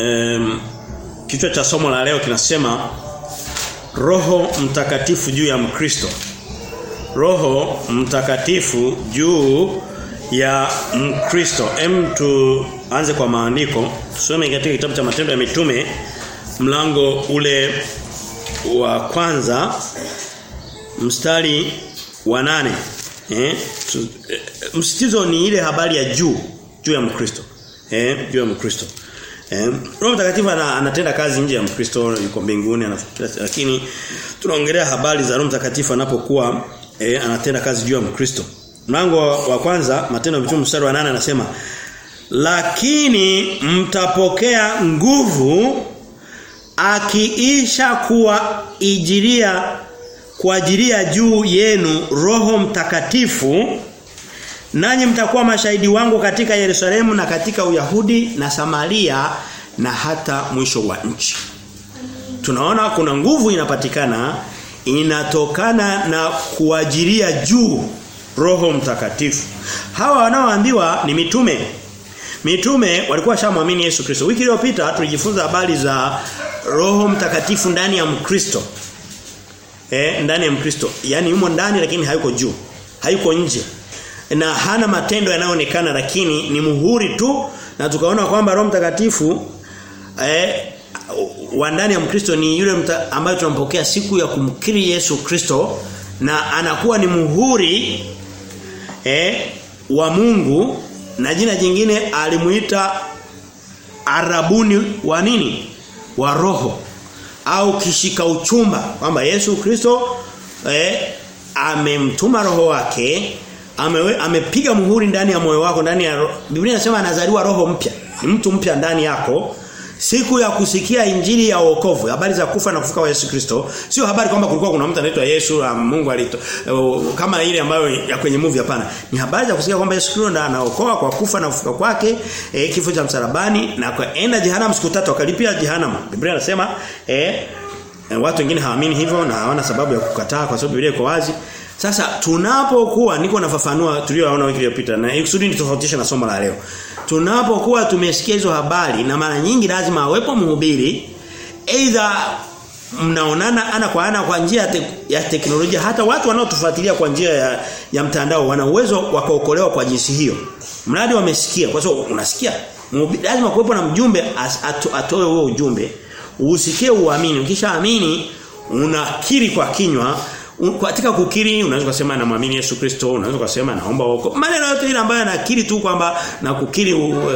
um, kichwa cha somo la leo kinasema Roho Mtakatifu juu ya Mkristo. Roho Mtakatifu juu ya Mkristo. Hem tuanze kwa maandiko. Tusome katika kitabu cha Matendo ya Mitume mlango ule wa kwanza mstari wa nane eh msitizo ni ile habari ya juu juu ya Mkristo eh juu ya Mkristo eh Roho Mtakatifu anatenda kazi nje ya Mkristo yuko mbinguni lakini tunaongelea habari za Roho Mtakatifu anapokuwa eh, anatenda kazi juu ya Mkristo. Mlango wa kwanza Matendo ya Mitume mstari wa 8 anasema lakini mtapokea nguvu akiisha kuwa ijiria kuajiria juu yenu Roho Mtakatifu nanyi mtakuwa mashahidi wangu katika Yerusalemu na katika Uyahudi na Samaria na hata mwisho wa nchi. Tunaona kuna nguvu inapatikana inatokana na kuajiria juu Roho Mtakatifu. Hawa wanaoambiwa ni mitume. Mitume walikuwa shamwamini Yesu Kristo. Wiki iliyopita tulijifunza habari za Roho Mtakatifu ndani ya Mkristo. Eh, ndani ya Mkristo. Yaani yumo ndani lakini hayuko juu. Hayuko nje. Na hana matendo yanayoonekana lakini ni muhuri tu na tukaona kwamba Roho Mtakatifu eh wa ndani ya Mkristo ni yule ambaye tunampokea siku ya kumkiri Yesu Kristo na anakuwa ni muhuri eh wa Mungu na jina jingine alimuita arabuni wa nini? Wa roho au kishika uchumba kwamba Yesu Kristo eh amemtuma roho wake amewe, amepiga muhuri ndani ya moyo wako ndani ya Biblia inasema anazaliwa roho mpya. Ni mtu mpya ndani yako. Siku ya kusikia injili ya wokovu habari za kufa na kufuka wa Yesu Kristo sio habari kwamba kulikuwa kuna mtu anaitwa Yesu Mungu alito uh, kama ile ambayo ya kwenye movie hapana. Ni habari za kusikia kwamba Yesu Kristo ndiye anaokoa kwa kufa na kufuka kwake e, kifo cha msalabani na kwaenda jehanamu siku tatu akalipia jehanamu. Biblia inasema eh, watu wengine hawaamini hivyo na hawana sababu ya kukataa kwa sababu Biblia iko wazi sasa tunapokuwa niko nafafanua tulioona wiki iliyopita na ikusudi nitofautisha na somo la leo. Tunapokuwa tumesikia hizo habari na mara nyingi lazima awepo mhubiri either mnaonana ana kwa ana kwa njia te, ya teknolojia hata watu wanaotufuatilia kwa njia ya, ya mtandao wana uwezo wa kuokolewa kwa jinsi hiyo. Mradi wamesikia kwa sababu unasikia lazima kuwepo na mjumbe ato, atoe huo ujumbe usikie uamini ukishaamini unakiri kwa kinywa katika kukiri unaweza kusema namwamini Yesu Kristo unaweza kusema naomba wokovu maneno yote ile ambayo anakiri tu kwamba na kukiri uh, uh,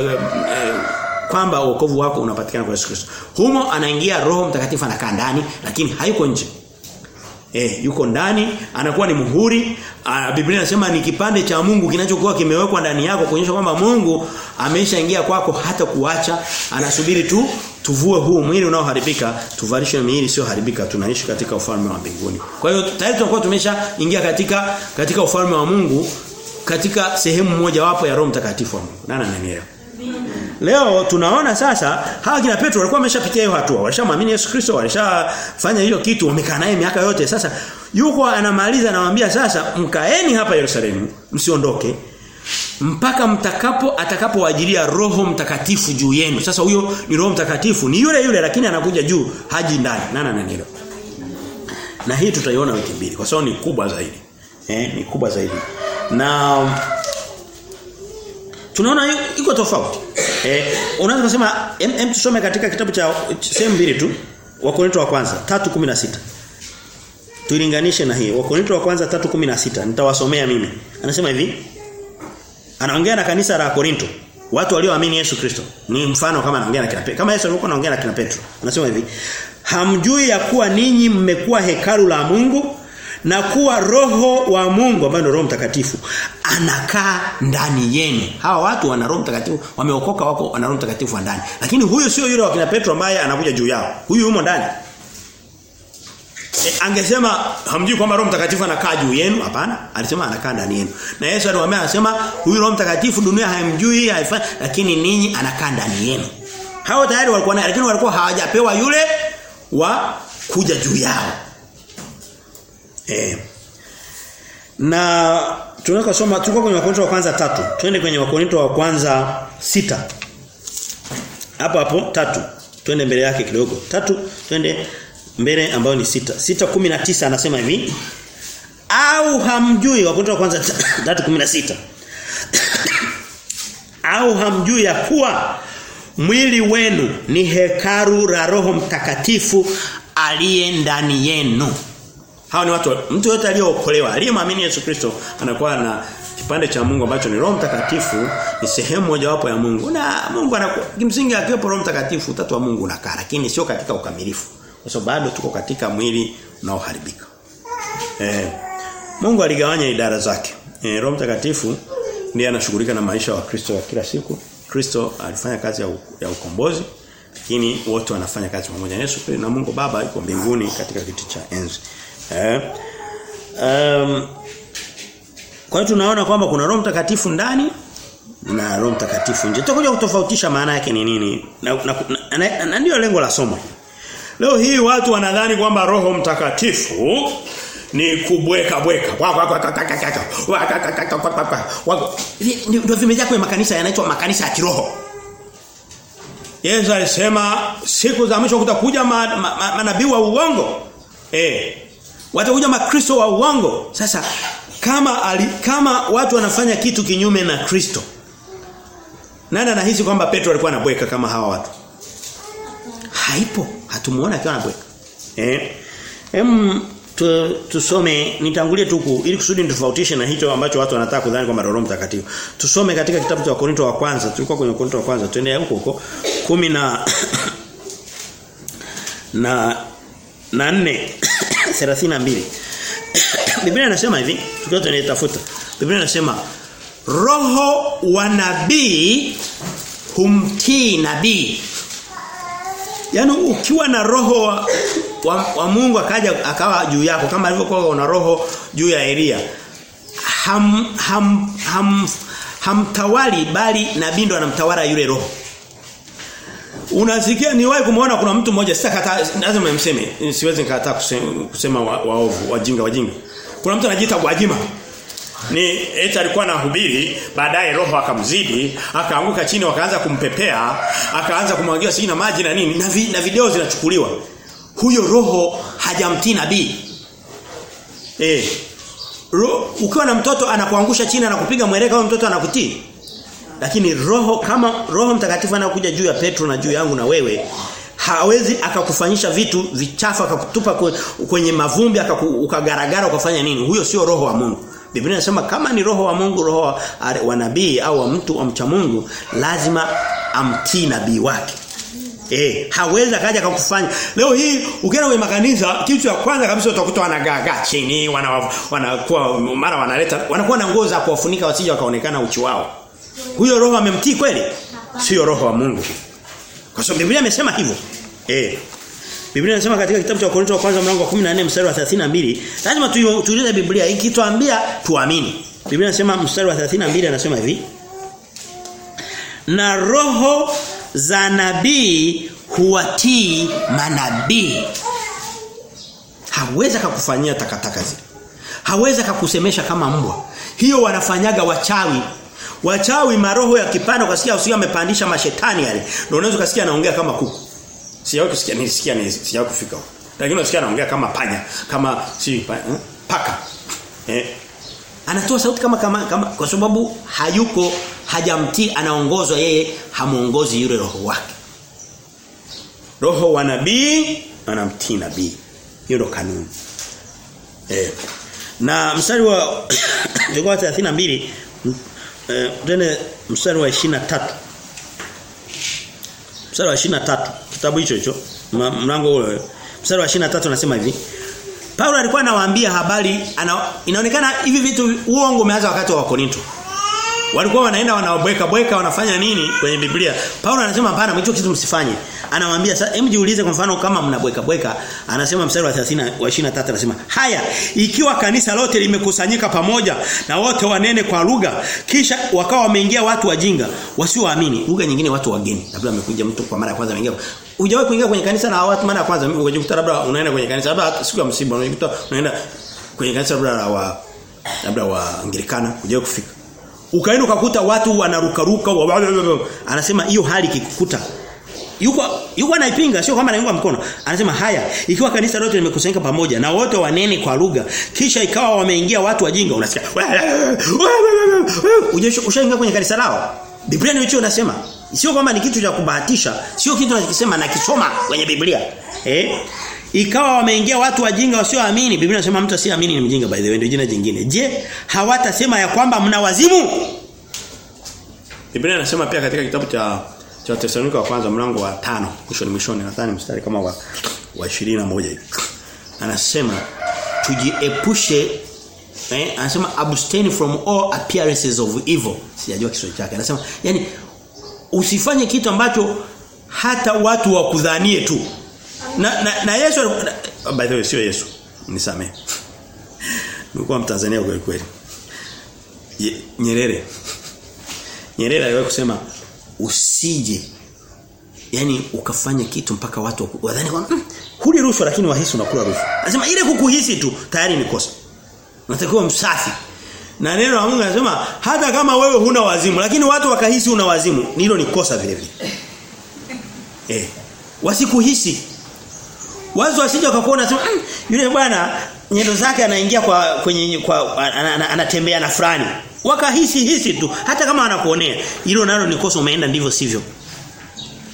kwamba wokovu wako unapatikana kwa Yesu Kristo. Humo anaingia roho mtakatifu anakaa ndani lakini hayuko nje. Eh, yuko ndani, anakuwa ni muhuri. A, Biblia inasema ni kipande cha Mungu kinachokuwa kimewekwa ndani yako kuonyesha kwamba Mungu ameshaingia kwako hata kuacha, anasubiri tu tuvue huu mwili unaoharibika, tuvalishwe miili sio haribika, tunaishi katika ufalme wa mbinguni. Kwa hiyo tayari tunakuwa tumeshaingia katika katika ufalme wa Mungu katika sehemu moja wapo ya Roho Mtakatifu wa Mungu. Nani ananielewa? Leo tunaona sasa hawa kina Petro walikuwa wameshapitia hiyo hatua. Walishamwamini Yesu Kristo, walishafanya hiyo kitu, wamekaa naye miaka yote. Sasa yuko anamaliza anawaambia sasa mkaeni hapa Yerusalemu, msiondoke mpaka mtakapo atakapowajilia Roho Mtakatifu juu yenu. Sasa huyo ni Roho Mtakatifu, ni yule yule lakini anakuja juu, haji ndani. Nani ananielewa? Na hii tutaiona wiki mbili kwa sababu ni kubwa zaidi. Eh, ni kubwa zaidi. Na tunaona iko tofauti. Eh, unaweza kusema em tusome katika kitabu cha sehemu mbili tu. wakorinto wa kwanza 3:16. Tulinganishe na hii. wakorinto wa kwanza 3:16. Nitawasomea mimi. Anasema hivi. Anaongea na kanisa la Korinto. Watu walioamini Yesu Kristo. Ni mfano kama anaongea na kina Petro. Kama Yesu alikuwa anaongea na kina Petro. Anasema hivi. Hamjui ya kuwa ninyi mmekuwa hekalu la Mungu na kuwa roho wa Mungu ambaye Roho Mtakatifu anakaa ndani yenu. Hawa watu wana Roho Mtakatifu, wameokoka wako wana Roho Mtakatifu ndani. Lakini huyu sio yule wa kina Petro ambaye anakuja juu yao. Huyu yumo ndani. E, angesema hamjui kwamba Roho Mtakatifu anakaa juu yenu? Hapana, alisema anakaa ndani yenu. Na Yesu aliwaambia anasema huyu Roho Mtakatifu dunia haimjui, haifanyi, lakini ninyi anakaa ndani yenu. Hao tayari walikuwa naye lakini walikuwa hawajapewa yule wa kuja juu yao. Eh. Na tunakosoma tuko kwenye Wakorintho wa kwanza tatu. Twende kwenye Wakorintho wa kwanza sita hapo hapo tatu twende mbele yake kidogo tatu twende mbele ambayo ni sita. Sita kumi na tisa anasema hivi. Au hamjui wa kwanza 3:16 au hamjui ya kuwa mwili wenu ni hekaru la Roho Mtakatifu aliye ndani yenu. Hao ni watu mtu yote aliyeokolewa aliyemwamini Yesu Kristo anakuwa na kipande cha Mungu ambacho ni Roho Mtakatifu ni sehemu mojawapo ya Mungu. Na Mungu anakuwa kimsingi akiwepo Roho Mtakatifu utatu wa Mungu unakaa lakini sio katika ukamilifu kwa sababu bado tuko katika mwili unaoharibika eh Mungu aligawanya idara zake. Eh, Roho Mtakatifu ndiye anashughulika na maisha wa Kristo ya kila siku. Kristo alifanya kazi ya, ya ukombozi lakini wote wanafanya kazi pamoja Yesu Kristo na Mungu Baba yuko mbinguni katika kiti cha enzi. Eh. Um, kwa hiyo tunaona kwamba kuna Roho Mtakatifu ndani na Roho Mtakatifu nje. Tutakuja kutofautisha maana yake ni nini. Na, Na, na, na, na, na ndio lengo la somo. Leo hii watu wanadhani kwamba Roho Mtakatifu ni kubweka bweka. Ndio vimejaa kwenye makanisa yanaitwa makanisa ya kiroho. Yesu alisema siku za mwisho kutakuja manabii ma, ma, ma, wa uongo. Eh. Watakuja makristo wa uongo. Sasa kama ali, kama watu wanafanya kitu kinyume na Kristo. Nani anahisi kwamba Petro alikuwa anabweka kama hawa watu? Haipo. Hatumuona akiwa anabweka. Eh. Em tu, tusome nitangulie tu ili kusudi nitofautishe na hicho ambacho watu wanataka kudhani kwamba Roho Mtakatifu. Tusome katika kitabu cha Wakorinto wa kwanza, tulikuwa kwenye Wakorinto wa kwanza, tuende huko huko 10 na na na 4 32. Biblia inasema hivi, tukiwa tunaitafuta. Biblia inasema roho wa nabii humtii nabii. Yaani ukiwa na roho wa, wa, wa Mungu akaja akawa juu yako kama alivyokuwa una roho juu ya Elia. Ham ham ham hamtawali bali nabii ndo anamtawala yule roho. Unasikia niwahi kumuona kuna mtu mmoja sitakataa lazima nimseme siwezi nikataa kusema, kusema waovu wa wajinga wajinga. Kuna mtu anajiita Gwajima. Ni eti alikuwa anahubiri baadaye roho akamzidi akaanguka chini wakaanza kumpepea akaanza kumwagia sijui na maji na nini na, vi, na video zinachukuliwa. Huyo roho hajamtii nabii. Eh ro, ukiwa na mtoto anakuangusha chini anakupiga mweleka huyo mtoto anakutii. Lakini roho kama roho mtakatifu anakuja juu ya Petro na juu yangu na wewe hawezi akakufanyisha vitu vichafu akakutupa kwenye mavumbi akakugaragara ukafanya nini. Huyo sio roho wa Mungu Biblia inasema kama ni roho wa Mungu roho wa, nabii au wa mtu wa mcha Mungu lazima amtii nabii wake. Eh, hawezi akaja akakufanya. Leo hii ukienda kwenye makanisa kitu cha kwanza kabisa utakuta wanagaga chini, wana wanakuwa mara wanaleta wanakuwa na nguo za kuwafunika wasije wakaonekana uchi wao. Huyo roho amemtii kweli? Sio roho wa Mungu. Kwa sababu Biblia imesema hivyo. Eh. Biblia inasema katika kitabu cha Wakorintho wa kwanza mlango wa 14 mstari wa 32, lazima tuulize Biblia ikituambia tuamini. Biblia inasema mstari wa 32 anasema hivi. Na roho za nabii huwatii manabii. Hawezi kukufanyia takataka zile. Hawezi kukusemesha kama mbwa. Hiyo wanafanyaga wachawi. Wachawi maroho ya kipanda ukasikia usio amepandisha mashetani yale. Ndio unaweza kusikia anaongea kama kuku. Sijawahi kusikia nilisikia sijawahi kufika. Lakini unasikia anaongea kama panya, kama si eh? paka. Eh. Anatoa sauti kama, kama kama kwa sababu hayuko hajamtii anaongozwa yeye hamuongozi yule roho wake. Roho wa nabii anamtii nabii. Hiyo ndo kanuni. Eh. Na mstari wa ilikuwa 32 eh tena mstari wa 23 mstari wa 23 kitabu hicho hicho mlango ule. Mstari wa 23 anasema hivi. Paulo alikuwa anawaambia habari ana, inaonekana hivi vitu uongo umeanza wakati wa Korinto walikuwa wanaenda wanabweka bweka wanafanya nini kwenye Biblia. Paulo anasema hapana hicho kitu msifanye. Anawaambia sasa hebu jiulize kwa mfano kama mnabweka bweka anasema mstari wa 30 wa 23 anasema haya ikiwa kanisa lote limekusanyika pamoja na wote wanene kwa lugha kisha wakawa wameingia watu wajinga wasioamini. Lugha nyingine watu wageni. Labda amekuja mtu kwa mara ya kwanza ameingia Hujawahi kuingia kwenye kanisa na watu mara ya kwanza unajikuta labda unaenda kwenye kanisa labda siku ya msiba unajikuta unaenda kwenye kanisa labda wa labda wa Anglikana hujawahi kufika. Ukaenda ukakuta watu wanarukaruka anasema hiyo hali kikukuta yuko yuko anaipinga sio kama anaunga mkono. Anasema haya, ikiwa kanisa lote limekusanyika pamoja na wote wanene kwa lugha, kisha ikawa wameingia watu wajinga unasikia. Ushaingia kwenye kanisa lao. Biblia ni hicho inasema. Sio kwamba ni kitu cha kubahatisha, sio kitu anachosema na kisoma kwenye Biblia. Eh? Ikawa wameingia watu wajinga wasioamini. Biblia inasema mtu asiamini ni mjinga by the way ndio jina jingine. Je, hawatasema ya kwamba mna wazimu? Biblia inasema pia katika kitabu cha cha Tesalonika wa kwanza mlango wa tano mwishoni mwishoni nadhani mstari kama wa wa 21 hivi. Anasema tujiepushe eh anasema abstain from all appearances of evil. Sijajua Kiswahili chake. Anasema yani usifanye kitu ambacho hata watu wakudhanie tu. Na, na, na Yesu na, by the way sio Yesu. Nisamee. Nilikuwa Mtanzania kweli kweli. Nyerere. Nyerere aliwahi kusema usije yani ukafanya kitu mpaka watu wadhani kwamba mm, huli rushwa lakini wahisi unakula rushwa. Anasema ile kukuhisi tu tayari ni kosa. Unatakiwa msafi. Na neno la Mungu anasema hata kama wewe huna wazimu lakini watu wakahisi una wazimu, hilo ni kosa vile vile. Eh. Wasikuhisi. Wazo wasije wakakuona sema mm, yule bwana nyendo zake anaingia kwa kwenye kwa anatembea na fulani. Wakahisi hisi tu hata kama anakuonea. Hilo nalo ni kosa umeenda ndivyo sivyo.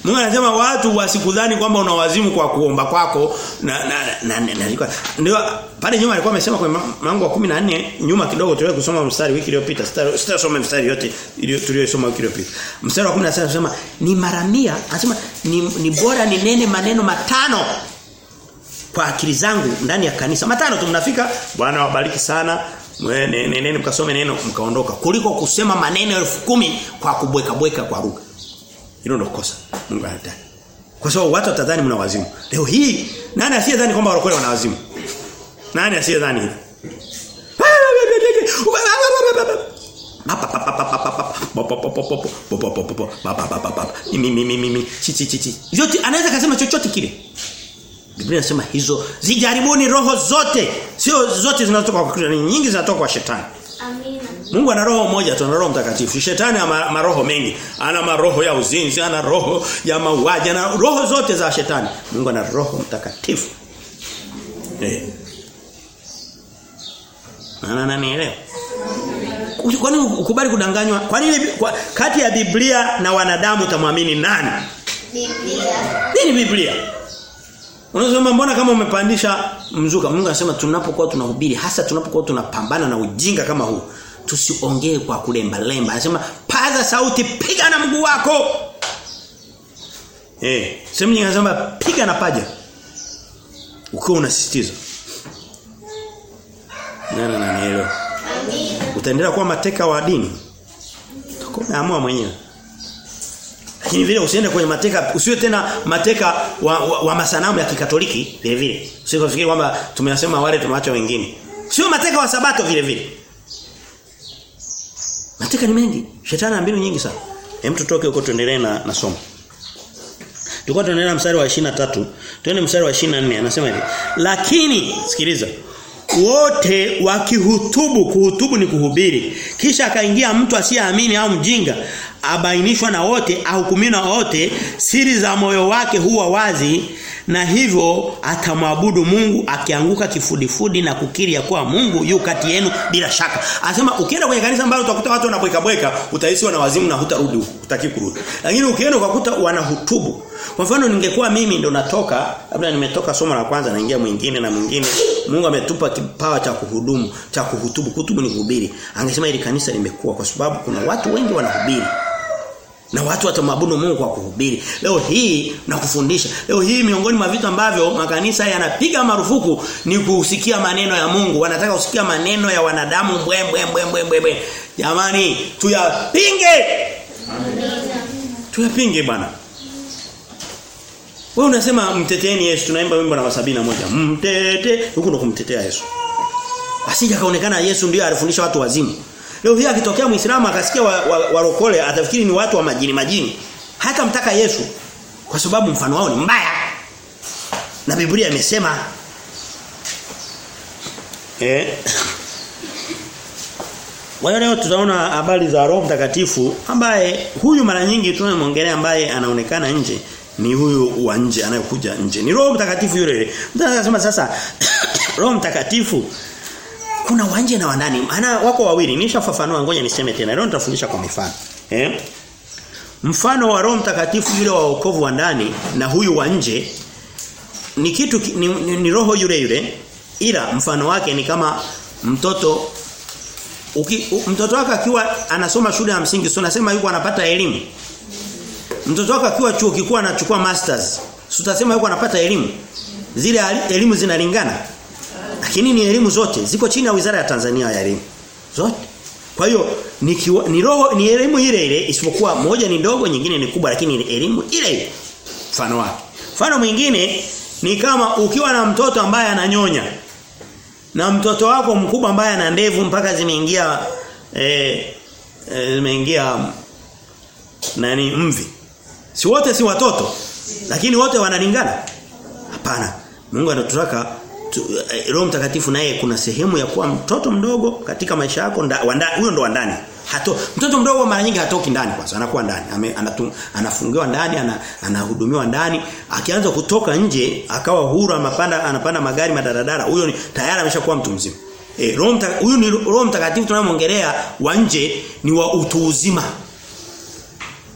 Mungu anasema watu wasikudhani kwamba una wazimu kwa kuomba kwako. Na na na, na, na na ndio pale nyuma alikuwa amesema kwa mlango wa 14 nyuma kidogo tuwe kusoma mstari wiki iliyopita. Sitasoma mstari yote tuliyosoma wiki iliyopita. Mstari wa 16 anasema ni mara 100 anasema ni, ni bora ni nene maneno matano kwa akili zangu ndani ya kanisa. Matano tu mnafika bwana wabariki sana. Nene mkasome neno mkaondoka. Kuliko kusema maneno elfu kumi kwa kubweka bweka kwa lugha hilo ndio kosa Mungu anataka kwa sababu watu watadhani mna wazimu leo hii nani asiyedhani kwamba walokole wana wazimu nani asiyedhani hivi? Yote anaweza kusema chochote kile. Biblia inasema hizo zijaribuni roho zote. Sio zote zinatoka kwa Kristo, nyingi zinatoka kwa shetani. Amina. Mungu ana roho moja tu, ana roho mtakatifu. Shetani ana maroho mengi. Ana maroho ya uzinzi, ana roho ya mauaji, ana roho zote za shetani. Mungu ana roho mtakatifu. Eh. Na na Kwa Kwani ukubali kudanganywa? Kwa nini kwa, kati ya Biblia na wanadamu utamwamini nani? Biblia. Nini Biblia? Unasema mbona kama umepandisha mzuka? Mungu anasema tunapokuwa tunahubiri hasa tunapokuwa tunapambana na ujinga kama huu tusiongee kwa kulemba lemba. Anasema paza sauti piga na mguu wako. Eh, sema nyingine anasema piga na paja. Ukiwa unasisitiza. Nani na hilo? Utaendelea kuwa mateka wa dini. Utakuwa mwenyewe. Lakini vile usiende kwenye mateka usiwe tena mateka wa, wa, wa masanamu ya kikatoliki vile vile. Usifikiri kwamba tumeyasema wale tumewacha wengine. Sio mateka wa sabato vile vile. Mateka ni mengi. Shetani ana mbinu nyingi sana. Hem tutoke huko tuendelee na, na somo. Tulikuwa tunaendelea mstari wa 23, tuende mstari wa 24 anasema hivi. Lakini sikiliza. Wote wakihutubu, kuhutubu ni kuhubiri. Kisha akaingia mtu asiyeamini au mjinga, abainishwa na wote, ahukumiwa na wote, siri za moyo wake huwa wazi na hivyo atamwabudu Mungu akianguka kifudifudi na kukiri ya kuwa Mungu yu kati yenu bila shaka. Anasema ukienda kwenye kanisa ambalo utakuta watu wanabweka bweka, utahisi wana wazimu na hutarudi, utaki kurudi. Lakini ukienda ukakuta wanahutubu. Kwa mfano ningekuwa mimi ndo natoka, labda nimetoka somo la kwanza naingia mwingine na mwingine. Mungu ametupa kipawa cha kuhudumu, cha kuhutubu. Kutubu ni kuhubiri. Angesema ili kanisa limekuwa kwa sababu kuna watu wengi wanahubiri. Na watu watamwabudu Mungu kwa kuhubiri. Leo hii na kufundisha. Leo hii miongoni mwa vitu ambavyo makanisa yanapiga marufuku ni kusikia maneno ya Mungu. Wanataka kusikia maneno ya wanadamu mbwe mbwe mbwe mbwe mbwe. Jamani, tuyapinge. Tuyapinge bwana. Wewe unasema mteteeni Yesu, tunaimba wimbo na wasabini na moja. Mtete, huko ndo kumtetea Yesu. Asija kaonekana Yesu ndiye alifundisha watu wazimu. Leo hii akitokea Muislamu akasikia warokole wa, wa atafikiri ni watu wa majini majini. Hata mtaka Yesu kwa sababu mfano wao ni mbaya. Na Biblia imesema eh Wao leo tutaona habari za Roho Mtakatifu ambaye huyu mara nyingi tunamwongelea ambaye anaonekana nje ni huyu wa nje anayekuja nje. Ni Roho Mtakatifu yule yule. Mtu sasa Roho Mtakatifu kuna wanje na wanani. Maana wako wawili. Nishafafanua ngoja niseme tena. Leo nitafundisha kwa mifano. Eh? Mfano wa Roho Mtakatifu yule wa wokovu wa ndani na huyu wa nje ni kitu ni, ni, ni roho yule yule ila mfano wake ni kama mtoto uki, u, mtoto wake akiwa anasoma shule ya msingi sio nasema yuko anapata elimu mtoto wake akiwa chuo kikuu anachukua masters sio utasema yuko anapata elimu zile elimu zinalingana lakini ni elimu zote ziko chini ya Wizara ya Tanzania ya elimu zote kwa hiyo ni, kiwa, ni roho ni elimu ile ile isipokuwa moja ni ndogo nyingine ni kubwa lakini ni elimu ile ile mfano wake mfano mwingine ni kama ukiwa na mtoto ambaye ananyonya na mtoto wako mkubwa ambaye ana ndevu mpaka zimeingia eh, eh zimeingia nani mvi. Si wote si watoto lakini wote wanalingana? Hapana. Mungu anatutaka Roho Mtakatifu naye kuna sehemu ya kuwa mtoto mdogo katika maisha yako huyo ndo ndani. Hato mtoto mdogo mara nyingi hatoki ndani kwanza anakuwa ndani. Anafungiwa ndani ana, anahudumiwa ndani. Akianza kutoka nje akawa huru amapanda anapanda magari madaradara huyo tayari ameshakuwa mtu mzima. E, huyu ni roho mtakatifu tunayomwongelea wa nje ni wa utu uzima.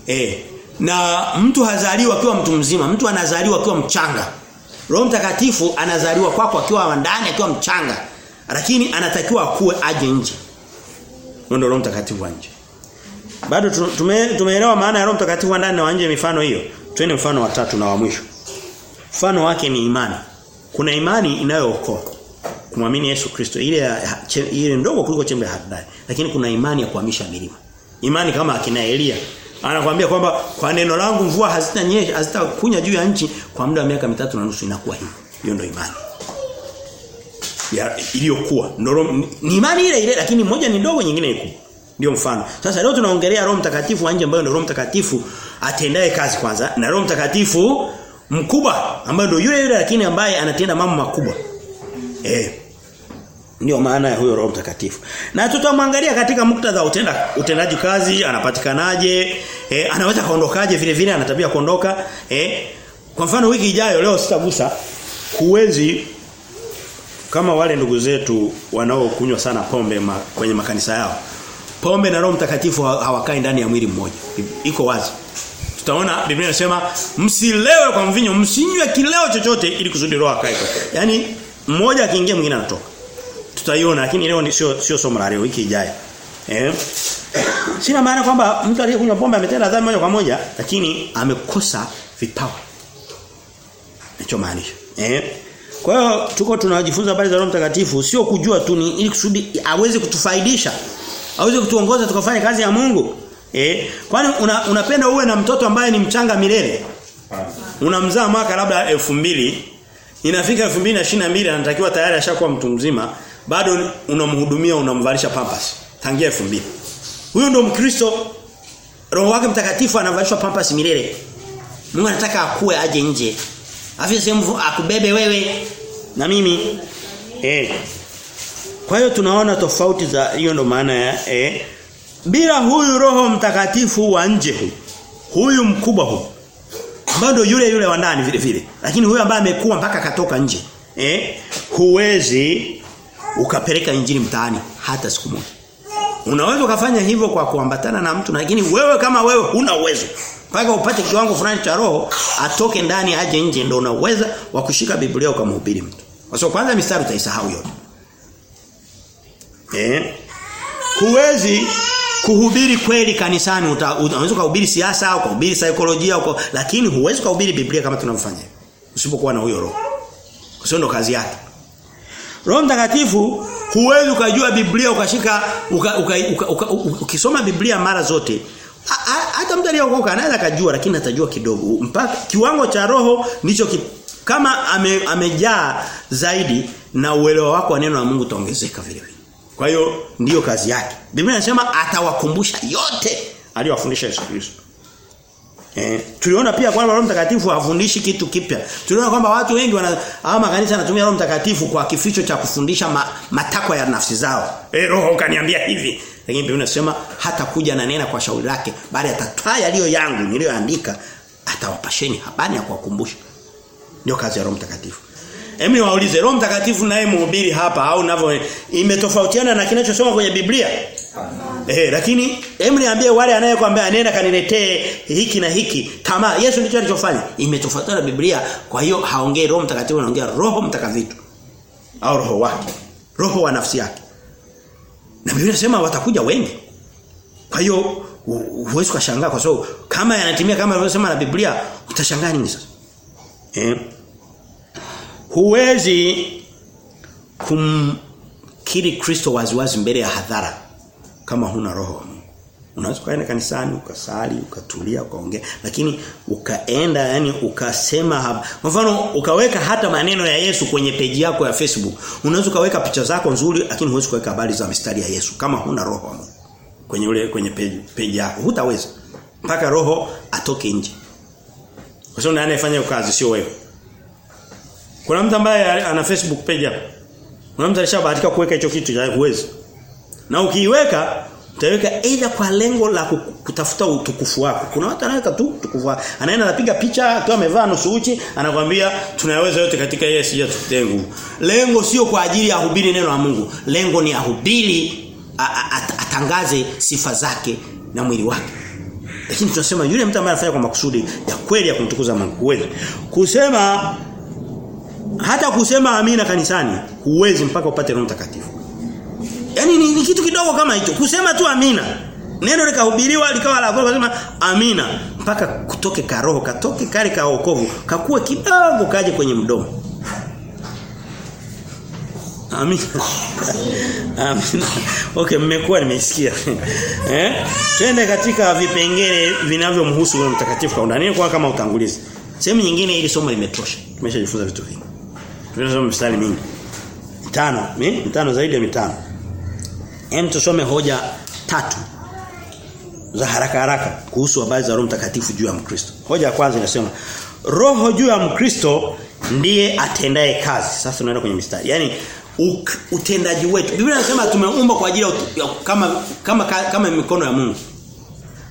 E, na mtu hazaliwa akiwa mtu mzima mtu anazaliwa akiwa mchanga roho mtakatifu anazaliwa kwako akiwa ndani akiwa mchanga lakini anatakiwa akue aje nje ndio Roho Mtakatifu wa nje. Bado tume, tumeelewa maana ya Roho Mtakatifu ndani na nje mifano hiyo. Twende mfano wa tatu na wa mwisho. Mfano wake ni imani. Kuna imani inayookoa. Kumwamini Yesu Kristo ile ile ndogo kuliko chembe haradali. Lakini kuna imani ya kuhamisha milima. Imani kama akina Elia anakuambia kwamba kwa neno langu mvua hazitanyesha hazitakunya juu ya nchi kwa muda wa miaka mitatu na nusu inakuwa hivyo. Hiyo ndio imani. Ya iliyokuwa. Ni imani ile ile lakini moja ni ndogo nyingine kubwa. Ndio mfano. Sasa leo tunaongelea Roho Mtakatifu nje ambayo ndio Roho Mtakatifu atendaye kazi kwanza na Roho Mtakatifu mkubwa ambaye ndio yule yule lakini ambaye anatenda mambo makubwa. Eh ndio maana ya huyo Roho Mtakatifu na tutamwangalia katika muktadha utenda utendaji kazi anapatikanaje eh, anaweza kaondokaje vile vile ana tabia kuondoka eh kwa mfano wiki ijayo leo sitagusa huwezi kama wale ndugu zetu wanaokunywa sana pombe ma, kwenye makanisa yao. Pombe na Roho Mtakatifu hawakai ndani ya mwili mmoja. Iko wazi. Tutaona Biblia inasema msilewe kwa mvinyo, msinywe kileo chochote ili kusudi Roho akae. Yaani mmoja akiingia mwingine anatoka. Tutaiona lakini leo sio sio somo la leo wiki ijayo. Eh? Sina maana kwamba mtu aliyekunywa pombe ametenda dhambi moja kwa moja lakini amekosa vipawa. Nicho maanisha. Eh? Kwa hiyo tuko tunajifunza habari za Roho Mtakatifu sio kujua tu ni ili kusudi aweze kutufaidisha. Aweze kutuongoza tukafanye kazi ya Mungu. Eh, kwani una, unapenda uwe na mtoto ambaye ni mchanga milele? Unamzaa mwaka labda elfu mbili inafika 2022 anatakiwa tayari ashakuwa mtu mzima, bado unamhudumia unamvalisha pampas tangia 2000. Huyo ndio Mkristo Roho wake Mtakatifu anavalishwa pampas milele. Mungu anataka akue aje nje. Afya sehemu akubebe wewe na mimi. Eh. Kwa hiyo tunaona tofauti za hiyo ndo maana ya eh bila huyu roho mtakatifu wa nje huyu huyu mkubwa huyu bado yule yule wa ndani vile vile lakini huyu ambaye amekuwa mpaka katoka nje eh huwezi ukapeleka injili mtaani hata siku moja. Unaweza ukafanya hivyo kwa kuambatana na mtu lakini wewe kama wewe huna uwezo. Mpaka upate kiwango fulani cha roho atoke ndani aje nje ndio unaweza wa kushika Biblia ukamhubiri mtu. Kwa sababu kwanza mistari utaisahau yote. Eh? Huwezi kuhubiri kweli kanisani. Unaweza kuhubiri siasa au kuhubiri saikolojia lakini huwezi kuhubiri Biblia kama tunavyofanya. Usipokuwa na huyo roho. Sio ndo kazi yake Roho Mtakatifu huwezi ukajua Biblia ukashika uka, uka, uka, uka, ukisoma Biblia mara zote hata mtu aliyeokoka anaweza kujua lakini atajua kidogo mpaka kiwango cha roho ndicho ki, kama ame, amejaa zaidi na uelewa wako wa neno la Mungu utaongezeka vile vile kwa hiyo ndiyo kazi yake. Biblia inasema atawakumbusha yote aliyowafundisha Yesu Kristo. Eh, tuliona pia kwamba Roho Mtakatifu hafundishi kitu kipya. Tuliona kwamba watu wengi wana au makanisa yanatumia Roho Mtakatifu kwa kificho cha kufundisha ma, matakwa ya nafsi zao. Eh, Roho ukaniambia hivi. Lakini Biblia inasema hata kuja na nena kwa shauri lake, bali atatwaa yaliyo yangu niliyoandika atawapasheni habari ya kuwakumbusha. Ndio kazi ya Roho Mtakatifu. Hebu waulize Roho Mtakatifu naye mhubiri hapa au navyo imetofautiana na kinachosoma kwenye Biblia? Eh, lakini hebu niambie wale anayekwambia nenda kaniletee hiki na hiki. Kama Yesu ndicho alichofanya. Imetofautiana na Biblia. Kwa hiyo haongei Roho Mtakatifu anaongea Roho Mtakatifu. Au roho wake. Roho wa nafsi yake. Na Biblia inasema watakuja wengi. Kwa hiyo huwezi kushangaa kwa sababu kama yanatimia kama alivyosema na Biblia utashangaa nini sasa? Eh? Huwezi kumkiri Kristo waziwazi mbele ya hadhara kama huna roho wa Mungu. Unaweza kaenda kanisani ukasali, ukatulia, ukaongea, lakini ukaenda yani ukasema kwa mfano ukaweka hata maneno ya Yesu kwenye peji yako ya Facebook. Unaweza ukaweka picha zako nzuri lakini huwezi kuweka habari za mistari ya Yesu kama huna roho wa Mungu. Kwenye ule kwenye peji, peji yako hutaweza. Mpaka roho atoke nje. Kwa sababu nani anayefanya kazi sio wewe. Kuna mtu ambaye ana Facebook page hapo. Kuna mtu alishabahatika kuweka hicho kitu cha uwezo. Na ukiiweka utaweka aidha kwa lengo la kutafuta utukufu wako. Kuna watu anaweka tu utukufu wako. Anaenda anapiga picha tu amevaa nusu uchi, anakuambia tunaweza yote katika Yesu ya tutengu. Lengo sio kwa ajili ya hubiri neno la Mungu. Lengo ni ahubiri atangaze sifa zake na mwili wake. Lakini tunasema yule mtu ambaye anafanya kwa makusudi ya kweli ya kumtukuza Mungu. Kweli. Kusema hata kusema amina kanisani huwezi mpaka upate Roho Mtakatifu. Yaani ni, ni kitu kidogo kama hicho. Kusema tu amina. Neno likahubiriwa likawa la kweli kusema amina mpaka kutoke karoho katoke kale ka wokovu kakuwe kidogo kaje kwenye mdomo. Amina. Amina. Okay, mmekuwa nimesikia. eh? Twende katika vipengele vinavyomhusu Roho Mtakatifu kwa undani kwa kama utangulizi. Sehemu nyingine ili somo limetosha. Tumeshajifunza vitu vingi. Tumesoma mstari mingi. Mitano, mitano zaidi ya mitano. Hem tusome hoja tatu za haraka haraka kuhusu habari za Roho Mtakatifu juu ya Mkristo. Hoja ya kwanza inasema Roho juu ya Mkristo ndiye atendaye kazi. Sasa tunaenda kwenye mistari. Yaani utendaji wetu. Biblia inasema tumeumbwa kwa ajili ya kama kama kama mikono ya Mungu.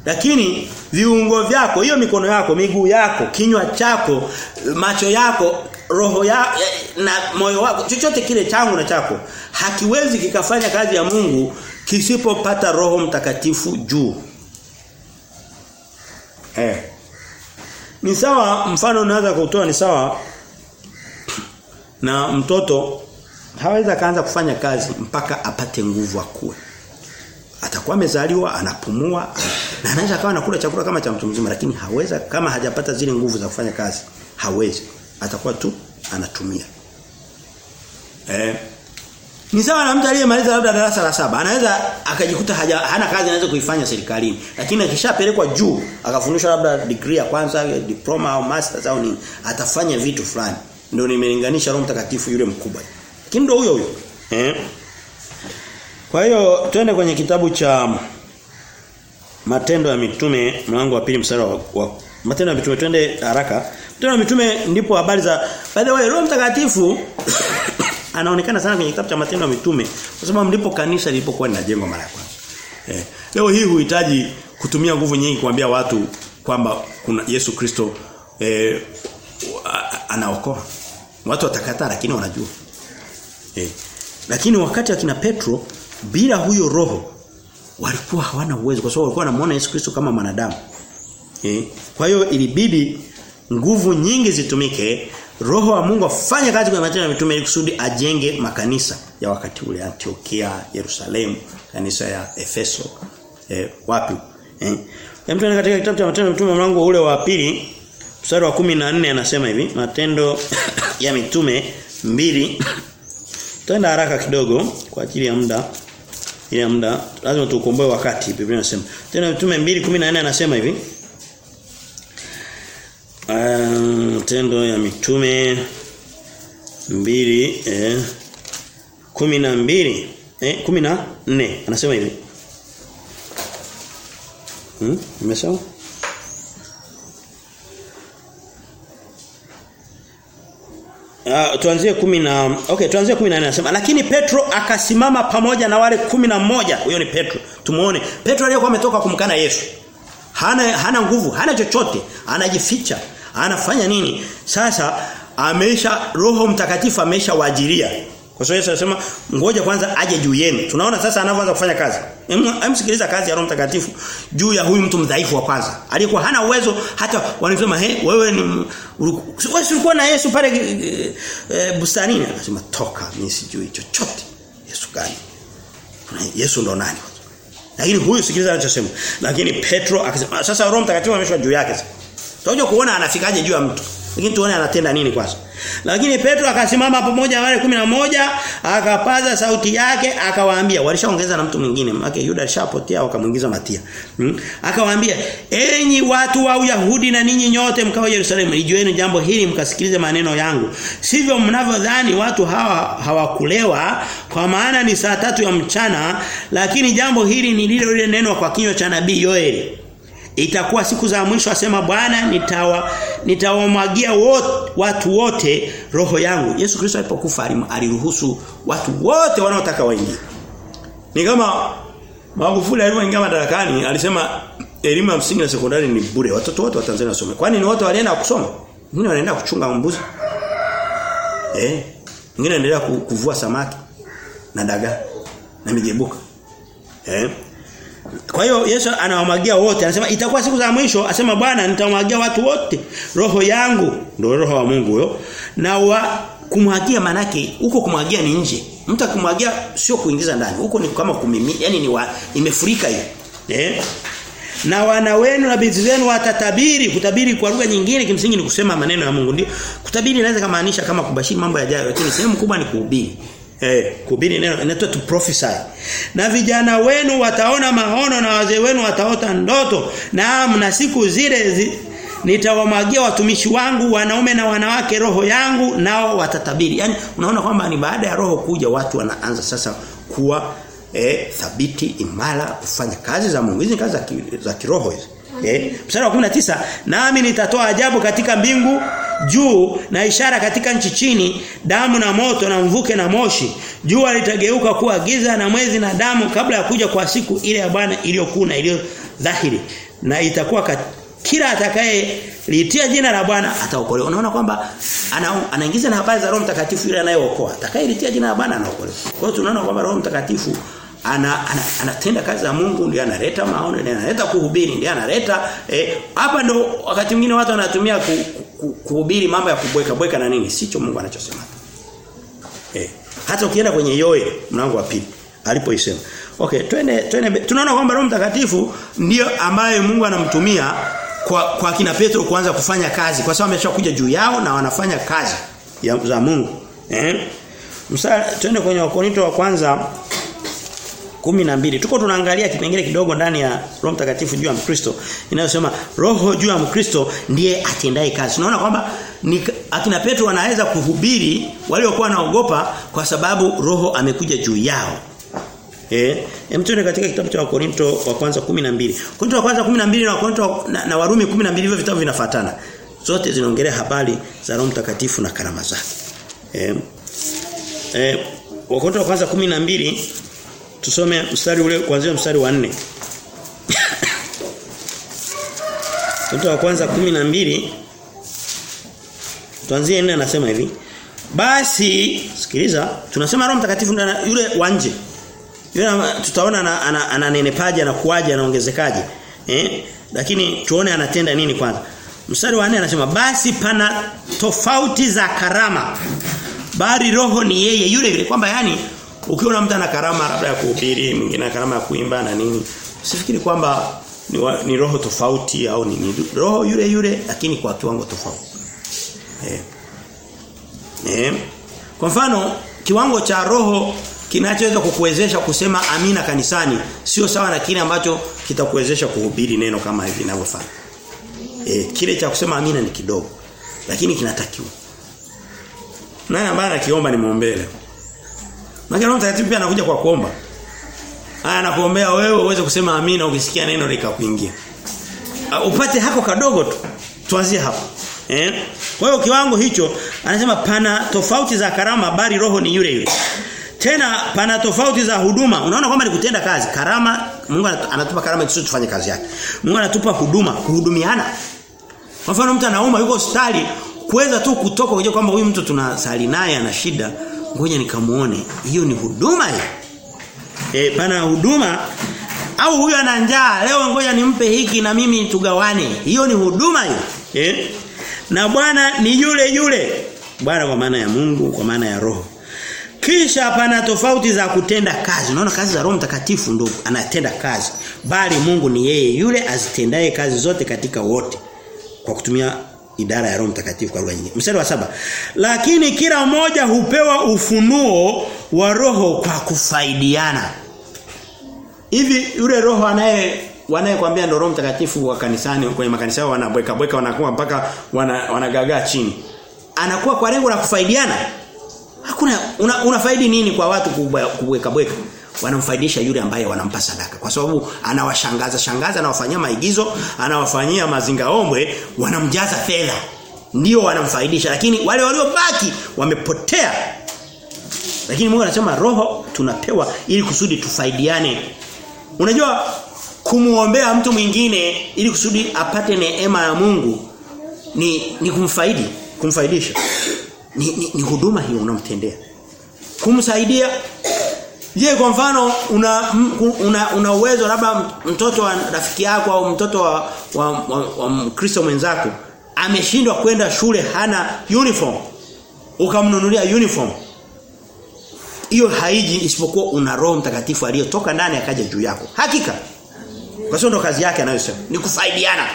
Lakini viungo vyako, hiyo mikono yako, miguu yako, kinywa chako, macho yako, roho ya na moyo wako, chochote kile changu na chako hakiwezi kikafanya kazi ya Mungu kisipopata Roho Mtakatifu juu. Eh. Ni sawa mfano unaweza kutoa ni sawa na mtoto hawezi kaanza kufanya kazi mpaka apate nguvu akue. Atakuwa amezaliwa, anapumua, na anaweza kawa anakula chakula kama cha mtu mzima lakini haweza kama hajapata zile nguvu za kufanya kazi, hawezi. Atakuwa tu anatumia. Eh. Ni sawa na mtu aliyemaliza labda darasa la saba, anaweza akajikuta haja, hana kazi anaweza kuifanya serikalini, lakini akishapelekwa juu, akafundishwa labda degree ya kwanza, diploma au masters au nini, atafanya vitu fulani. Ndio nimelinganisha Roho Mtakatifu yule mkubwa. Lakini ndio huyo huyo. Eh? Kwa hiyo twende kwenye kitabu cha Matendo ya Mitume mlango wa pili mstari wa, wa Matendo ya Mitume twende haraka. Ya Mitume ndipo habari za by the way Roho Mtakatifu anaonekana sana kwenye kitabu cha Matendo ya Mitume kwa sababu ndipo kanisa lilipokuwa linajengwa mara ya kwanza. Eh. Leo hii huhitaji kutumia nguvu nyingi kuambia watu kwamba kuna Yesu Kristo eh, anaokoa. Watu watakataa lakini wanajua. Eh. Lakini wakati akina Petro bila huyo roho walikuwa hawana uwezo kwa sababu walikuwa wanamuona Yesu Kristo kama mwanadamu. Eh. Kwa hiyo ilibidi nguvu nyingi zitumike roho wa Mungu afanye kazi kwa matendo ya mitume ili kusudi ajenge makanisa ya wakati ule Antiokia, Yerusalemu, kanisa ya Efeso. Eh, wapi? Eh. Mtu katika kitabu cha matendo ya mitume mlango ule wa pili mstari wa 14 anasema hivi, matendo ya mitume mbili Tutaenda haraka kidogo kwa ajili ya muda. Ile muda lazima tukomboe wakati Biblia inasema. Tena mitume 2:14 anasema hivi. Um, ya mitume mbili eh 12 eh 14 anasema hivi. Hmm? Umesema? Uh, tuanzie kumi na okay tuanzie 14 anasema lakini Petro akasimama pamoja na wale kumi na moja huyo ni Petro tumuone Petro aliyekuwa ametoka kumkana Yesu hana hana nguvu, hana chochote, anajificha. Anafanya nini? Sasa amesha Roho Mtakatifu ameshawajiria. Kwa sababu Yesu anasema ngoja kwanza aje juu yenu. Tunaona sasa anavyoanza kufanya kazi. Amsikiliza kazi ya Roho Mtakatifu juu ya huyu mtu mdhaifu wa kwanza. Aliyekuwa hana uwezo hata wanasema he wewe ni wewe ulikuwa na Yesu pale e, e, bustanini anasema toka mimi sijui chochote. Yesu gani? Yesu ndo nani? Lakini huyu sikiliza anachosema. Lakini Petro akasema sasa Roho Mtakatifu ameshwa juu yake sasa. Tutakuja kuona anafikaje juu ya mtu. Lakini tuone anatenda nini kwanza. Lakini Petro akasimama pamoja wale moja akapaza sauti yake akawaambia walishaongeza na mtu mwingine maana Yuda alishapotea wakamuingiza Matia. Hmm? Akawaambia enyi watu wa Uyahudi na ninyi nyote mkao Yerusalemu ijueni jambo hili mkasikilize maneno yangu. Sivyo mnavyodhani watu hawa hawakulewa kwa maana ni saa tatu ya mchana lakini jambo hili ni lile lile neno kwa kinywa cha nabii Yoeli. Itakuwa siku za mwisho asema Bwana nitawa nitawamwagia watu wote roho yangu. Yesu Kristo alipokufa aliruhusu watu wote wanaotaka waingie. Ni kama Magufuli alipoingia madarakani alisema elimu ya msingi na sekondari ni bure. Watoto wote wa Tanzania wasome. Kwani ni wote walienda kusoma? Wengine wanaenda kuchunga mbuzi. Eh? Wengine wanaendelea kuvua samaki na dagaa na migebuka. Eh? Kwa hiyo Yesu anawamwagia wote. Anasema itakuwa siku za mwisho, asema Bwana nitamwagia watu wote roho yangu, ndio roho wa Mungu huyo. Na wa kumwagia manake huko kumwagia ni nje. Mtu akimwagia sio kuingiza ndani. Huko ni kama kumimi, yani ni wa, imefurika hiyo. Eh? Na wana wenu na binti zenu watatabiri, kutabiri kwa lugha nyingine kimsingi ni kusema maneno ya Mungu. Ndio kutabiri inaweza kumaanisha kama kubashiri mambo yajayo, lakini sehemu kubwa ni kuhubiri. Eh, kuhubiri neno inaitwa to prophesy. Na vijana wenu wataona maono na wazee wenu wataota ndoto. Naam, na siku zile zi, nitawamwagia watumishi wangu wanaume na wanawake roho yangu nao watatabiri. Yaani unaona kwamba ni baada ya roho kuja watu wanaanza sasa kuwa eh, thabiti imara kufanya kazi za Mungu. Hizi kazi za, za kiroho hizi. Eh, mstari wa 19 nami nitatoa ajabu katika mbingu juu na ishara katika nchi chini damu na moto na mvuke na moshi. Jua litageuka kuwa giza na mwezi na damu kabla ya kuja kwa siku ile ya Bwana iliyokuu na iliyo dhahiri na itakuwa kat... kila atakaye liitia jina la Bwana ataokolewa. Unaona kwamba ana, anaingiza na habari za Roho Mtakatifu yule anayeokoa. Atakaye liitia jina la Bwana anaokolewa. Kwa hiyo tunaona kwamba Roho Mtakatifu ana, ana anatenda kazi za Mungu ndiye analeta maono ndiye analeta kuhubiri ndiye analeta hapa eh, ndo wakati mwingine watu wanatumia ku, ku, kuhubiri mambo ya kubweka bweka na nini. Sicho Mungu anachosema eh hata ukienda kwenye Yoeli mlango wa pili alipoisema. Okay twende twende tunaona kwamba Roho Mtakatifu ndio ambaye Mungu anamtumia kwa kwa kina Petro kuanza kufanya kazi kwa sababu ameshakuja juu yao na wanafanya kazi ya, za Mungu. Eh Msa twende kwenye Wakorinto wa kwanza 12. Tuko tunaangalia kipengele kidogo ndani ya Roho Mtakatifu juu ya Mkristo inayosema roho juu ya Mkristo ndiye atendaye kazi. Tunaona kwamba ni akina Petro wanaweza kuhubiri waliokuwa naogopa kwa sababu roho amekuja juu yao. Eh, emtone katika kitabu cha Wakorinto wa kwanza 12. Korinto wa kwanza 12 na Wakorinto na, na Warumi 12 hivyo vitabu vinafuatana. Zote zinaongelea habari za Roho Mtakatifu na karama zake. Eh, eh Wakorinto wa kwanza 12 Tusome mstari ule kuanzia mstari wa 4. Mstari wa kwanza 12 Tuanzie 4 anasema hivi. Basi sikiliza tunasema Roho Mtakatifu yule wa nje. Yule tutaona ananenepaje ana, ana anakuaje anaongezekaje. Eh? Lakini tuone anatenda nini kwanza. Mstari wa 4 anasema basi pana tofauti za karama. Bali roho ni yeye yule yule kwamba yani ukiona mtu ana karama labda ya kuhubiri, mwingine ana karama ya kuimba na nini, usifikiri kwamba ni, wa, ni roho tofauti au ni, ni roho yule yule lakini kwa kiwango tofauti. Eh. Eh. Kwa mfano, kiwango cha roho kinachoweza kukuwezesha kusema amina kanisani sio sawa na kile ambacho kitakuwezesha kuhubiri neno kama hivi ninavyofanya. Eh, kile cha kusema amina ni kidogo lakini kinatakiwa. Nani ambaye anakiomba ni muombe leo? Maana Roho Mtakatifu pia anakuja kwa kuomba. Haya anakuombea wewe uweze kusema amina ukisikia neno likakuingia. Uh, upate hako kadogo tu. Tuanzie hapo. Eh? Kwa hiyo kiwango hicho anasema pana tofauti za karama bali roho ni yule yule. Tena pana tofauti za huduma. Unaona kwamba ni kutenda kazi. Karama Mungu anatupa karama ili tufanye kazi yake. Mungu anatupa huduma, kuhudumiana. Kwa mfano mtu anauma yuko hospitali kuweza tu kutoka kujua kwamba huyu mtu tunasali naye ana shida, ngoja nikamuone. Hiyo ni huduma hiyo. Eh pana huduma au huyo ana njaa, leo ngoja nimpe hiki na mimi tugawane. Hiyo ni huduma hiyo. Eh? Na Bwana ni yule yule. Bwana kwa maana ya Mungu, kwa maana ya Roho. Kisha pana tofauti za kutenda kazi. Unaona kazi za Roho Mtakatifu ndo anatenda kazi. Bali Mungu ni yeye yule azitendaye kazi zote katika wote. Kwa kutumia idara ya Roho Mtakatifu kwa lugha nyingine. Mstari wa saba Lakini kila mmoja hupewa ufunuo wa Roho kwa kufaidiana. Hivi yule Roho anaye wanayekwambia ndio Roho Mtakatifu wa kanisani kwenye makanisa yao wanabweka bweka wanakuwa mpaka wana, wanagagaa chini. Anakuwa kwa lengo la kufaidiana. Hakuna una, unafaidi nini kwa watu kubweka bweka? Wanamfaidisha yule ambaye wanampa sadaka. Kwa sababu anawashangaza shangaza anawafanyia maigizo, anawafanyia mazingaombwe, wanamjaza fedha. Ndio wanamfaidisha lakini wale waliobaki wamepotea. Lakini Mungu anasema roho tunapewa ili kusudi tufaidiane. Unajua kumuombea mtu mwingine ili kusudi apate neema ya Mungu ni ni kumfaidi, kumfaidisha. Ni, ni, ni huduma hiyo unamtendea. Kumsaidia Je, kwa mfano una una, una uwezo labda mtoto wa rafiki yako au mtoto wa wa, wa, wa Mkristo mwenzako ameshindwa kwenda shule hana uniform. Ukamnunulia uniform. Hiyo haiji isipokuwa una Roho Mtakatifu aliyotoka ndani akaja juu yako. Hakika. Kwa sababu ndo kazi yake anayosema. Ni kufaidiana.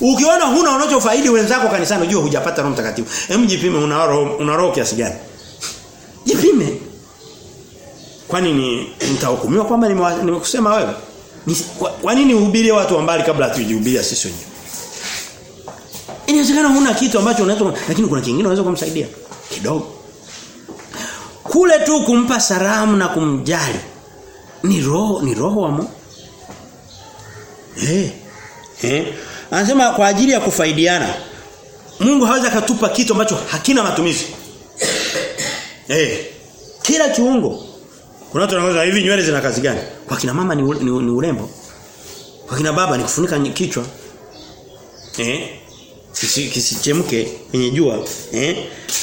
Ukiona huna unachofaidi wenzako kanisani unajua hujapata Roho Mtakatifu. Hem jipime una roho una roho kiasi gani? Jipime. Kwani ni nitahukumiwa kwamba nimekusema wewe? Ni, kwa, kwa nini uhubirie watu ambali kabla hatujihubiria sisi wenyewe? Inawezekana huna kitu ambacho unaweza lakini kuna kingine unaweza kumsaidia kidogo. Kule tu kumpa salamu na kumjali ni roho ni roho wa Mungu. Eh. Eh. Anasema kwa ajili ya kufaidiana. Mungu hawezi akatupa kitu ambacho hakina matumizi. Eh. Kila kiungo. Kuna watu wanauliza hivi nywele zina kazi gani? Kwa kina mama ni, ni, ni urembo. Kwa kina baba ni kufunika kichwa. Eh? Kisi, kisichemke kwenye jua. Eh?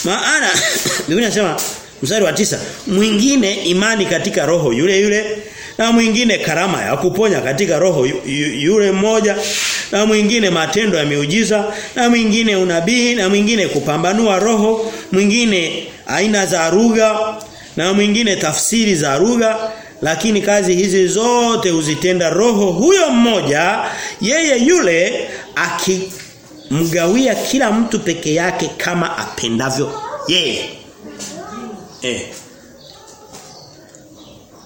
Maana Biblia inasema mstari wa tisa mwingine imani katika roho yule yule na mwingine karama ya kuponya katika roho yule mmoja na mwingine matendo ya miujiza na mwingine unabii na mwingine kupambanua roho mwingine aina za lugha na mwingine tafsiri za lugha lakini kazi hizi zote huzitenda roho huyo mmoja yeye yule akimgawia kila mtu peke yake kama apendavyo yeye. Eh.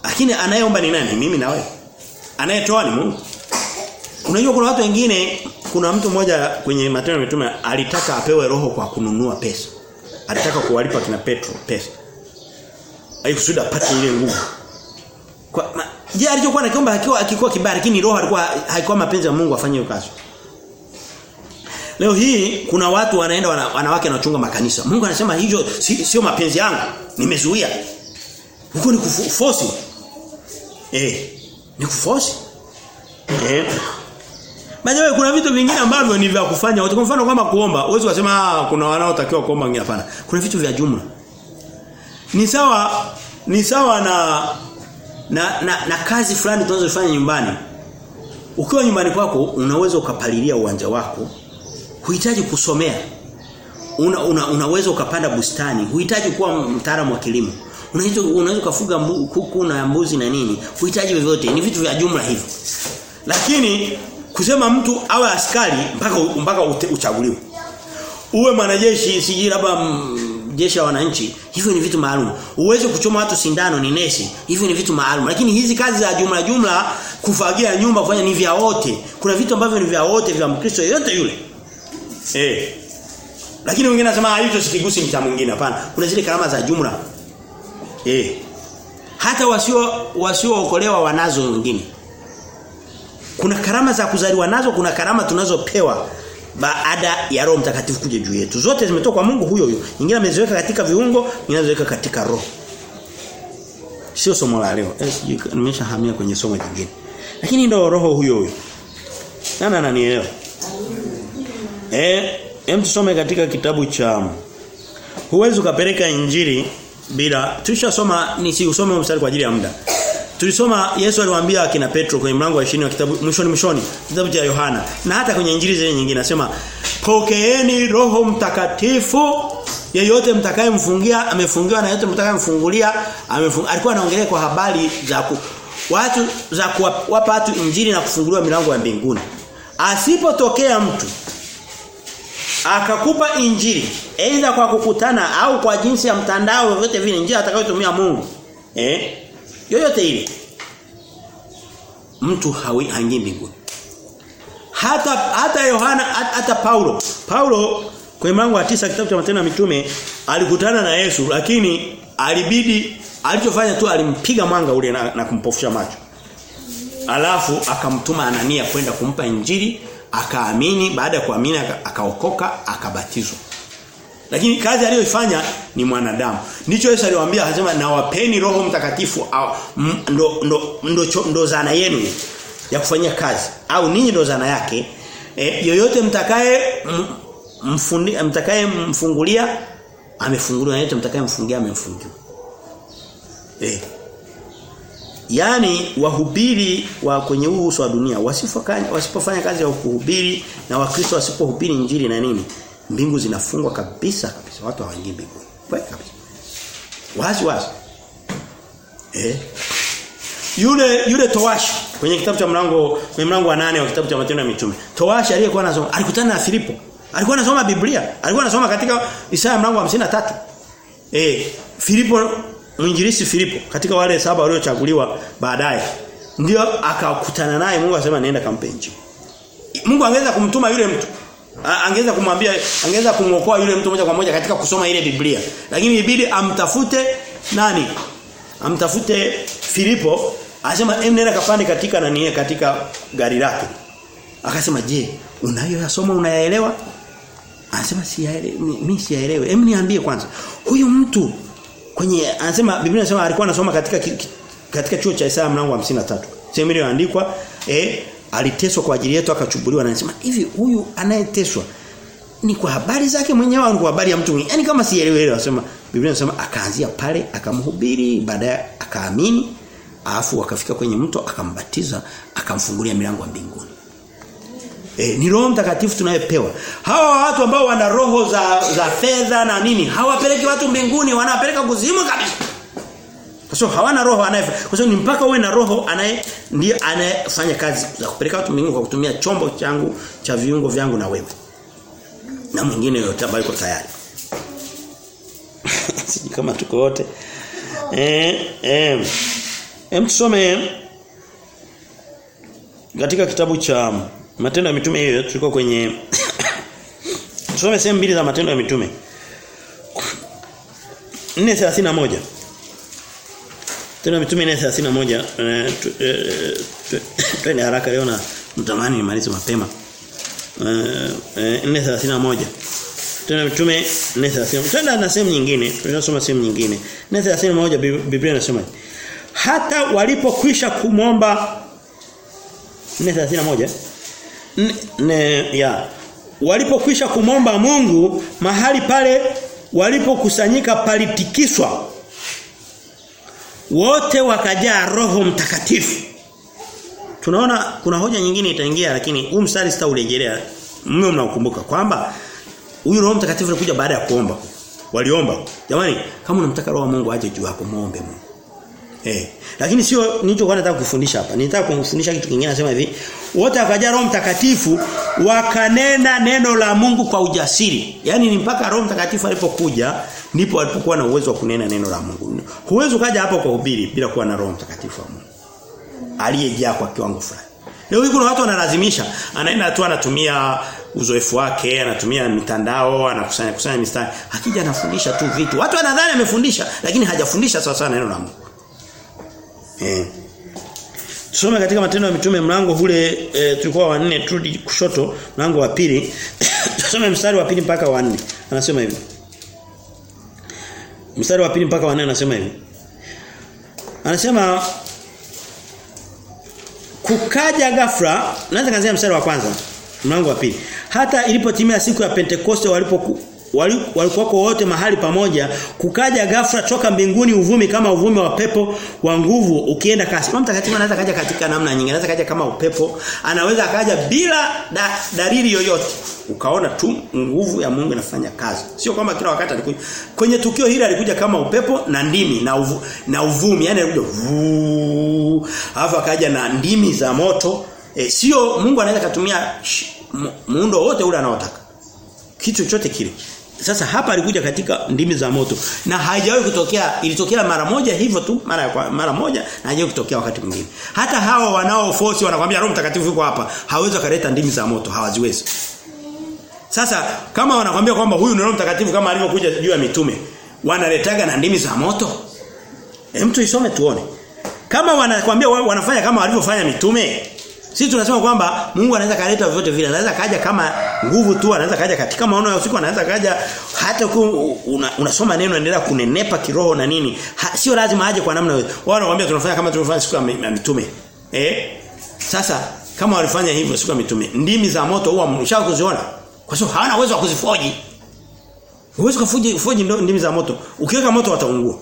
Lakini anayeomba ni nani? Mimi na wewe. Anayetoa ni Mungu. Unajua kuna watu wengine kuna mtu mmoja kwenye matendo ya mitume alitaka apewe roho kwa kununua pesa. Alitaka kuwalipa kina Petro pesa alikusudi apate ile nguvu kwa je alichokuwa anakiomba akiwa akikuwa kibaya lakini roho alikuwa haikuwa mapenzi ya Mungu afanye hiyo kazi Leo hii kuna watu wanaenda wanawake wanawake wanachunga makanisa. Mungu anasema hiyo sio si mapenzi yangu. Nimezuia. Huko ni kuforce. Eh. Ni kuforce. Eh. Baadaye kuna vitu vingine ambavyo ni vya kufanya. Kwa mfano kama kuomba, uwezo kusema ah, kuna wanaotakiwa kuomba ngine hapana. Kuna vitu vya jumla. Ni sawa ni sawa na na na, na kazi fulani tunazofanya nyumbani. Ukiwa nyumbani kwako unaweza ukapalilia uwanja wako. Huhitaji kusomea. Una, una, unaweza ukapanda bustani. Huhitaji kuwa mtaalamu wa kilimo. Unaweza unaweza kufuga kuku na mbuzi na nini. Huhitaji vyovyote. Ni vitu vya jumla hivyo. Lakini kusema mtu awe askari mpaka mpaka uchaguliwe. Uwe mwanajeshi siji labda jeshi la wananchi hivyo ni vitu maalum uweze kuchoma watu sindano ni nesi hivyo ni vitu maalum lakini hizi kazi za jumla jumla kufagia nyumba kufanya ni vya wote kuna vitu ambavyo ni vya wote vya mkristo yote yule Eh. Lakini wengine nasema hicho sikigusi mta mwingine hapana. Kuna zile karama za jumla. Eh. Hata wasio wasiookolewa wanazo wengine. Kuna karama za kuzaliwa nazo, kuna karama tunazopewa baada ya Roho Mtakatifu kuja juu yetu. Zote zimetoka kwa Mungu huyo huyo. Nyingine ameziweka katika viungo, nyingine ameziweka katika roho. Sio somo la leo. Eh, nimeshahamia kwenye somo jingine. Lakini ndio roho huyo huyo. Nani ananielewa? Eh, hem tusome katika kitabu cha Huwezi ukapeleka injili bila tushasoma nisiusome mstari kwa ajili ya muda. Tulisoma Yesu aliwaambia akina Petro kwenye mlango wa 20 wa kitabu mwishoni mwishoni kitabu cha Yohana. Na hata kwenye injili zile nyingine anasema pokeeni roho mtakatifu yeyote mtakayemfungia amefungiwa na yeyote mtakayemfungulia amefungulia alikuwa anaongelea kwa habari za ku, watu za kuwapa watu injili na kufunguliwa milango ya mbinguni. Asipotokea mtu akakupa injili aidha kwa kukutana au kwa jinsi ya mtandao yote vile njia atakayotumia Mungu eh yoyote ile. Mtu hawi haingii mbinguni. Hata hata Yohana hata Paulo. Paulo kwenye mlango wa tisa kitabu cha Matendo ya Mitume alikutana na Yesu lakini alibidi alichofanya tu alimpiga mwanga ule na, na kumpofusha macho. Alafu akamtuma Anania kwenda kumpa injili akaamini baada ya kuamini akaokoka akabatizwa lakini kazi aliyoifanya ni mwanadamu. Ndicho Yesu aliwaambia akasema nawapeni roho mtakatifu au ndo ndo ndo, ndo, ndo zana yenu ya kufanyia kazi au ninyi ndo zana yake. E, yoyote mtakaye mfundi, mtakaye mfungulia amefunguliwa yote mtakaye mfungia amemfungia. Eh. Yaani wahubiri wa kwenye huu uso wa dunia wasifanya wasipofanya kazi ya kuhubiri na wakristo wasipohubiri injili na nini mbingu zinafungwa kabisa kabisa. Watu hawaingii mbinguni. Kweli kabisa. Wazi wazi. Eh? Yule yule towashi kwenye kitabu cha mlango kwenye mlango wa nane wa kitabu cha matendo ya mitume towashi aliyekuwa anasoma alikutana na Filipo. Alikuwa anasoma Biblia. Alikuwa anasoma katika Isaya mlango wa 53 eh Filipo mwinjilisi Filipo katika wale saba waliochaguliwa baadaye ndio akakutana naye. Mungu akasema nenda kampe Mungu angeweza kumtuma yule mtu angeweza kumwambia angeweza kumuokoa yule mtu moja kwa moja katika kusoma ile Biblia. Lakini ibidi amtafute nani? Amtafute Filipo. Anasema em nenda kapande katika nani katika gari lake. Akasema je unayoyasoma unayaelewa? Anasema siyaelewi mimi siyaelewi. Hem niambie kwanza. Huyu mtu kwenye anasema Biblia inasema alikuwa anasoma katika katika chuo cha Isaya mlango wa 53 sehemu iliyoandikwa eh aliteswa kwa ajili yetu akachubuliwa na anasema hivi huyu anayeteswa ni kwa habari zake mwenyewe au kwa habari ya mtu mwingine yani kama sielewi anasema Biblia inasema akaanzia pale akamhubiri baadaye akaamini alafu akafika kwenye mto akambatiza akamfungulia milango ya mbinguni E, ni roho mtakatifu tunayepewa. Hawa watu ambao wana roho za za fedha na nini, hawapeleki watu mbinguni, wanapeleka kuzimu kabisa. Kwa sababu hawana roho anayefanya. Kwa sababu ni mpaka uwe na roho anaye ndiye anayefanya kazi za kupeleka watu mbinguni kwa kutumia chombo changu cha viungo vyangu na wewe. Na mwingine yote ambaye yuko tayari. Siji kama tuko wote. Eh eh Hem tusome katika kitabu cha Matendo ya Mitume hiyo tulikuwa kwenye tusome sehemu mbili za Matendo ya Mitume. 431 Tena mitume 431 eh twende haraka leo na mtamani nimalize mapema. Eh 431 Tena mitume 430. tena na sehemu nyingine, tunasoma sehemu nyingine. 431 Biblia inasema hata walipokwisha kumomba 431 ne ya walipokwisha kumomba Mungu mahali pale walipokusanyika palitikiswa wote wakajaa roho mtakatifu tunaona kuna hoja nyingine itaingia lakini huu mstari sitaurejelea mwe mnakumbuka kwamba huyu roho mtakatifu alikuja baada ya kuomba waliomba jamani kama unamtaka roho wa Mungu aje juu yako muombe Mungu Eh. Lakini sio nilichokuwa nataka kufundisha hapa. Nilitaka kufundisha kitu kingine nasema hivi. Wote wakajaa Roho Mtakatifu wakanena neno la Mungu kwa ujasiri. yani ni mpaka Roho Mtakatifu alipokuja ndipo alipokuwa na uwezo wa kunena neno la Mungu. Huwezi kaja hapa kwa ubiri bila kuwa na Roho Mtakatifu wa Mungu. Aliyejaa kwa kiwango fulani. Leo kuna watu wanalazimisha, anaenda tu anatumia uzoefu wake, anatumia mitandao, anakusanya kusanya mistari. Akija anafundisha tu vitu. Watu wanadhani amefundisha lakini hajafundisha sawa sawa neno la Mungu. Eh. Tusome katika matendo ya mitume mlango ule e, tulikuwa wa 4 turudi kushoto mlango wa pili. Tusome mstari wa pili mpaka wa 4. Anasema hivi. Mstari wa pili mpaka wa nane anasema hivi. Anasema kukaja ghafla naanza kuanzia mstari wa kwanza mlango wa pili hata ilipotimia siku ya Pentekoste walipoku walikuwa wote mahali pamoja kukaja ghafla toka mbinguni uvumi kama uvumi wa pepo wa nguvu ukienda kasi. Roho Mtakatifu anaweza kaja katika namna nyingine, anaweza kaja kama upepo, anaweza kaja bila da, dalili yoyote. Ukaona tu nguvu ya Mungu inafanya kazi. Sio kama kila wakati alikuja. Kwenye tukio hili alikuja kama upepo na ndimi na uvu, na uvumi, yani alikuja. Alafu akaja na ndimi za moto. E, sio Mungu anaweza kutumia muundo wote ule anaotaka. Kitu chochote kile. Sasa hapa alikuja katika ndimi za moto na haijawahi kutokea ilitokea mara moja hivyo tu mara kwa mara moja na haijawahi kutokea wakati mwingine. Hata hawa wanao force wanakuambia Roho Mtakatifu yuko hapa, hawezi kuleta ndimi za moto, hawaziwezi. Sasa kama wanakuambia kwamba huyu ni Roho Mtakatifu kama alivyokuja juu ya mitume, wanaletaga na ndimi za moto? Hem tuisome tuone. Kama wanakuambia wanafanya kama walivyofanya mitume, sisi tunasema kwamba Mungu anaweza kaleta vyote vile. Anaweza kaja kama nguvu tu, anaweza kaja katika maono ya usiku, anaweza kaja hata una, unasoma neno endelea kunenepa kiroho na nini. Ha, sio lazima aje kwa namna hiyo. Wao wanakuambia tunafanya kama tulivyofanya siku ya mitume. Eh? Sasa kama walifanya hivyo siku ya mitume, ndimi za moto huwa mshao kuziona. Kwa sababu hawana uwezo wa kuzifoji. Uwezo kufoji foji ndimi za moto. Ukiweka moto wataungua.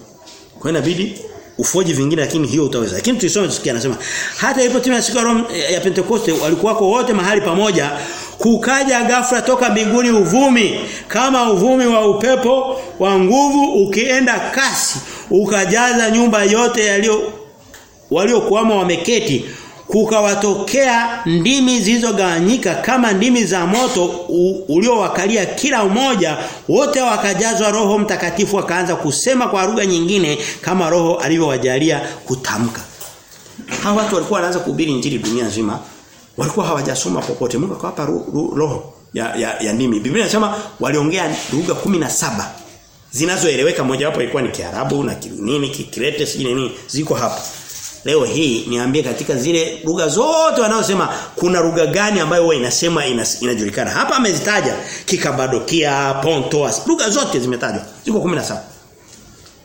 Kwa inabidi ufoji vingine lakini hiyo utaweza. Lakini tulisoma tusikia anasema hata ilipotimia siku ya ya Pentecoste walikuwako wote mahali pamoja kukaja ghafla toka mbinguni uvumi kama uvumi wa upepo wa nguvu ukienda kasi ukajaza nyumba yote yaliyo waliokuwamo wameketi kukawatokea ndimi zilizogawanyika kama ndimi za moto uliowakalia kila mmoja wote wakajazwa roho mtakatifu wakaanza kusema kwa lugha nyingine kama roho alivyowajalia kutamka. Hawa watu walikuwa wanaanza kuhubiri injili dunia nzima. Walikuwa hawajasoma popote. Mungu akawapa roho ya, ya, ya ndimi. Biblia inasema waliongea lugha saba zinazoeleweka. Mojawapo ilikuwa ni Kiarabu na nini Kikirete si nini. Ziko hapa Leo hii niambie katika zile lugha zote wanaosema kuna lugha gani ambayo huwa inasema inas, inajulikana. Hapa amezitaja Kikabadokia, Pontoas, lugha zote zimetajwa. Ziko 17.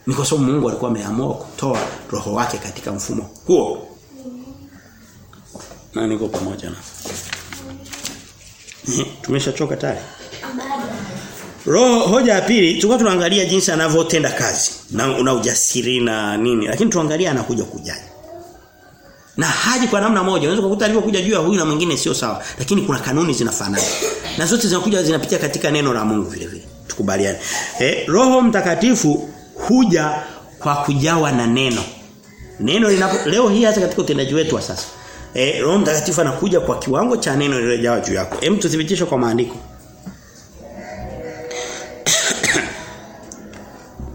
Ni kwa sababu Mungu alikuwa ameamua kutoa roho wake katika mfumo huo. Na niko pamoja na. Tumeshachoka tayari. Roho hoja ya pili tulikuwa tunaangalia jinsi anavyotenda kazi na una ujasiri na nini lakini tuangalia anakuja kujaji na haji kwa namna moja. Unaweza kukuta alivyokuja juu ya huyu na mwingine sio sawa. Lakini kuna kanuni zinafanana. Na zote zinakuja zinapitia katika neno la Mungu vile vile. Tukubaliane. Eh, roho mtakatifu huja kwa kujawa na neno. Neno linapo leo hii hata katika utendaji wetu wa sasa. Eh, roho mtakatifu anakuja kwa kiwango cha neno lililojawa juu yako. Hem tuthibitishe kwa maandiko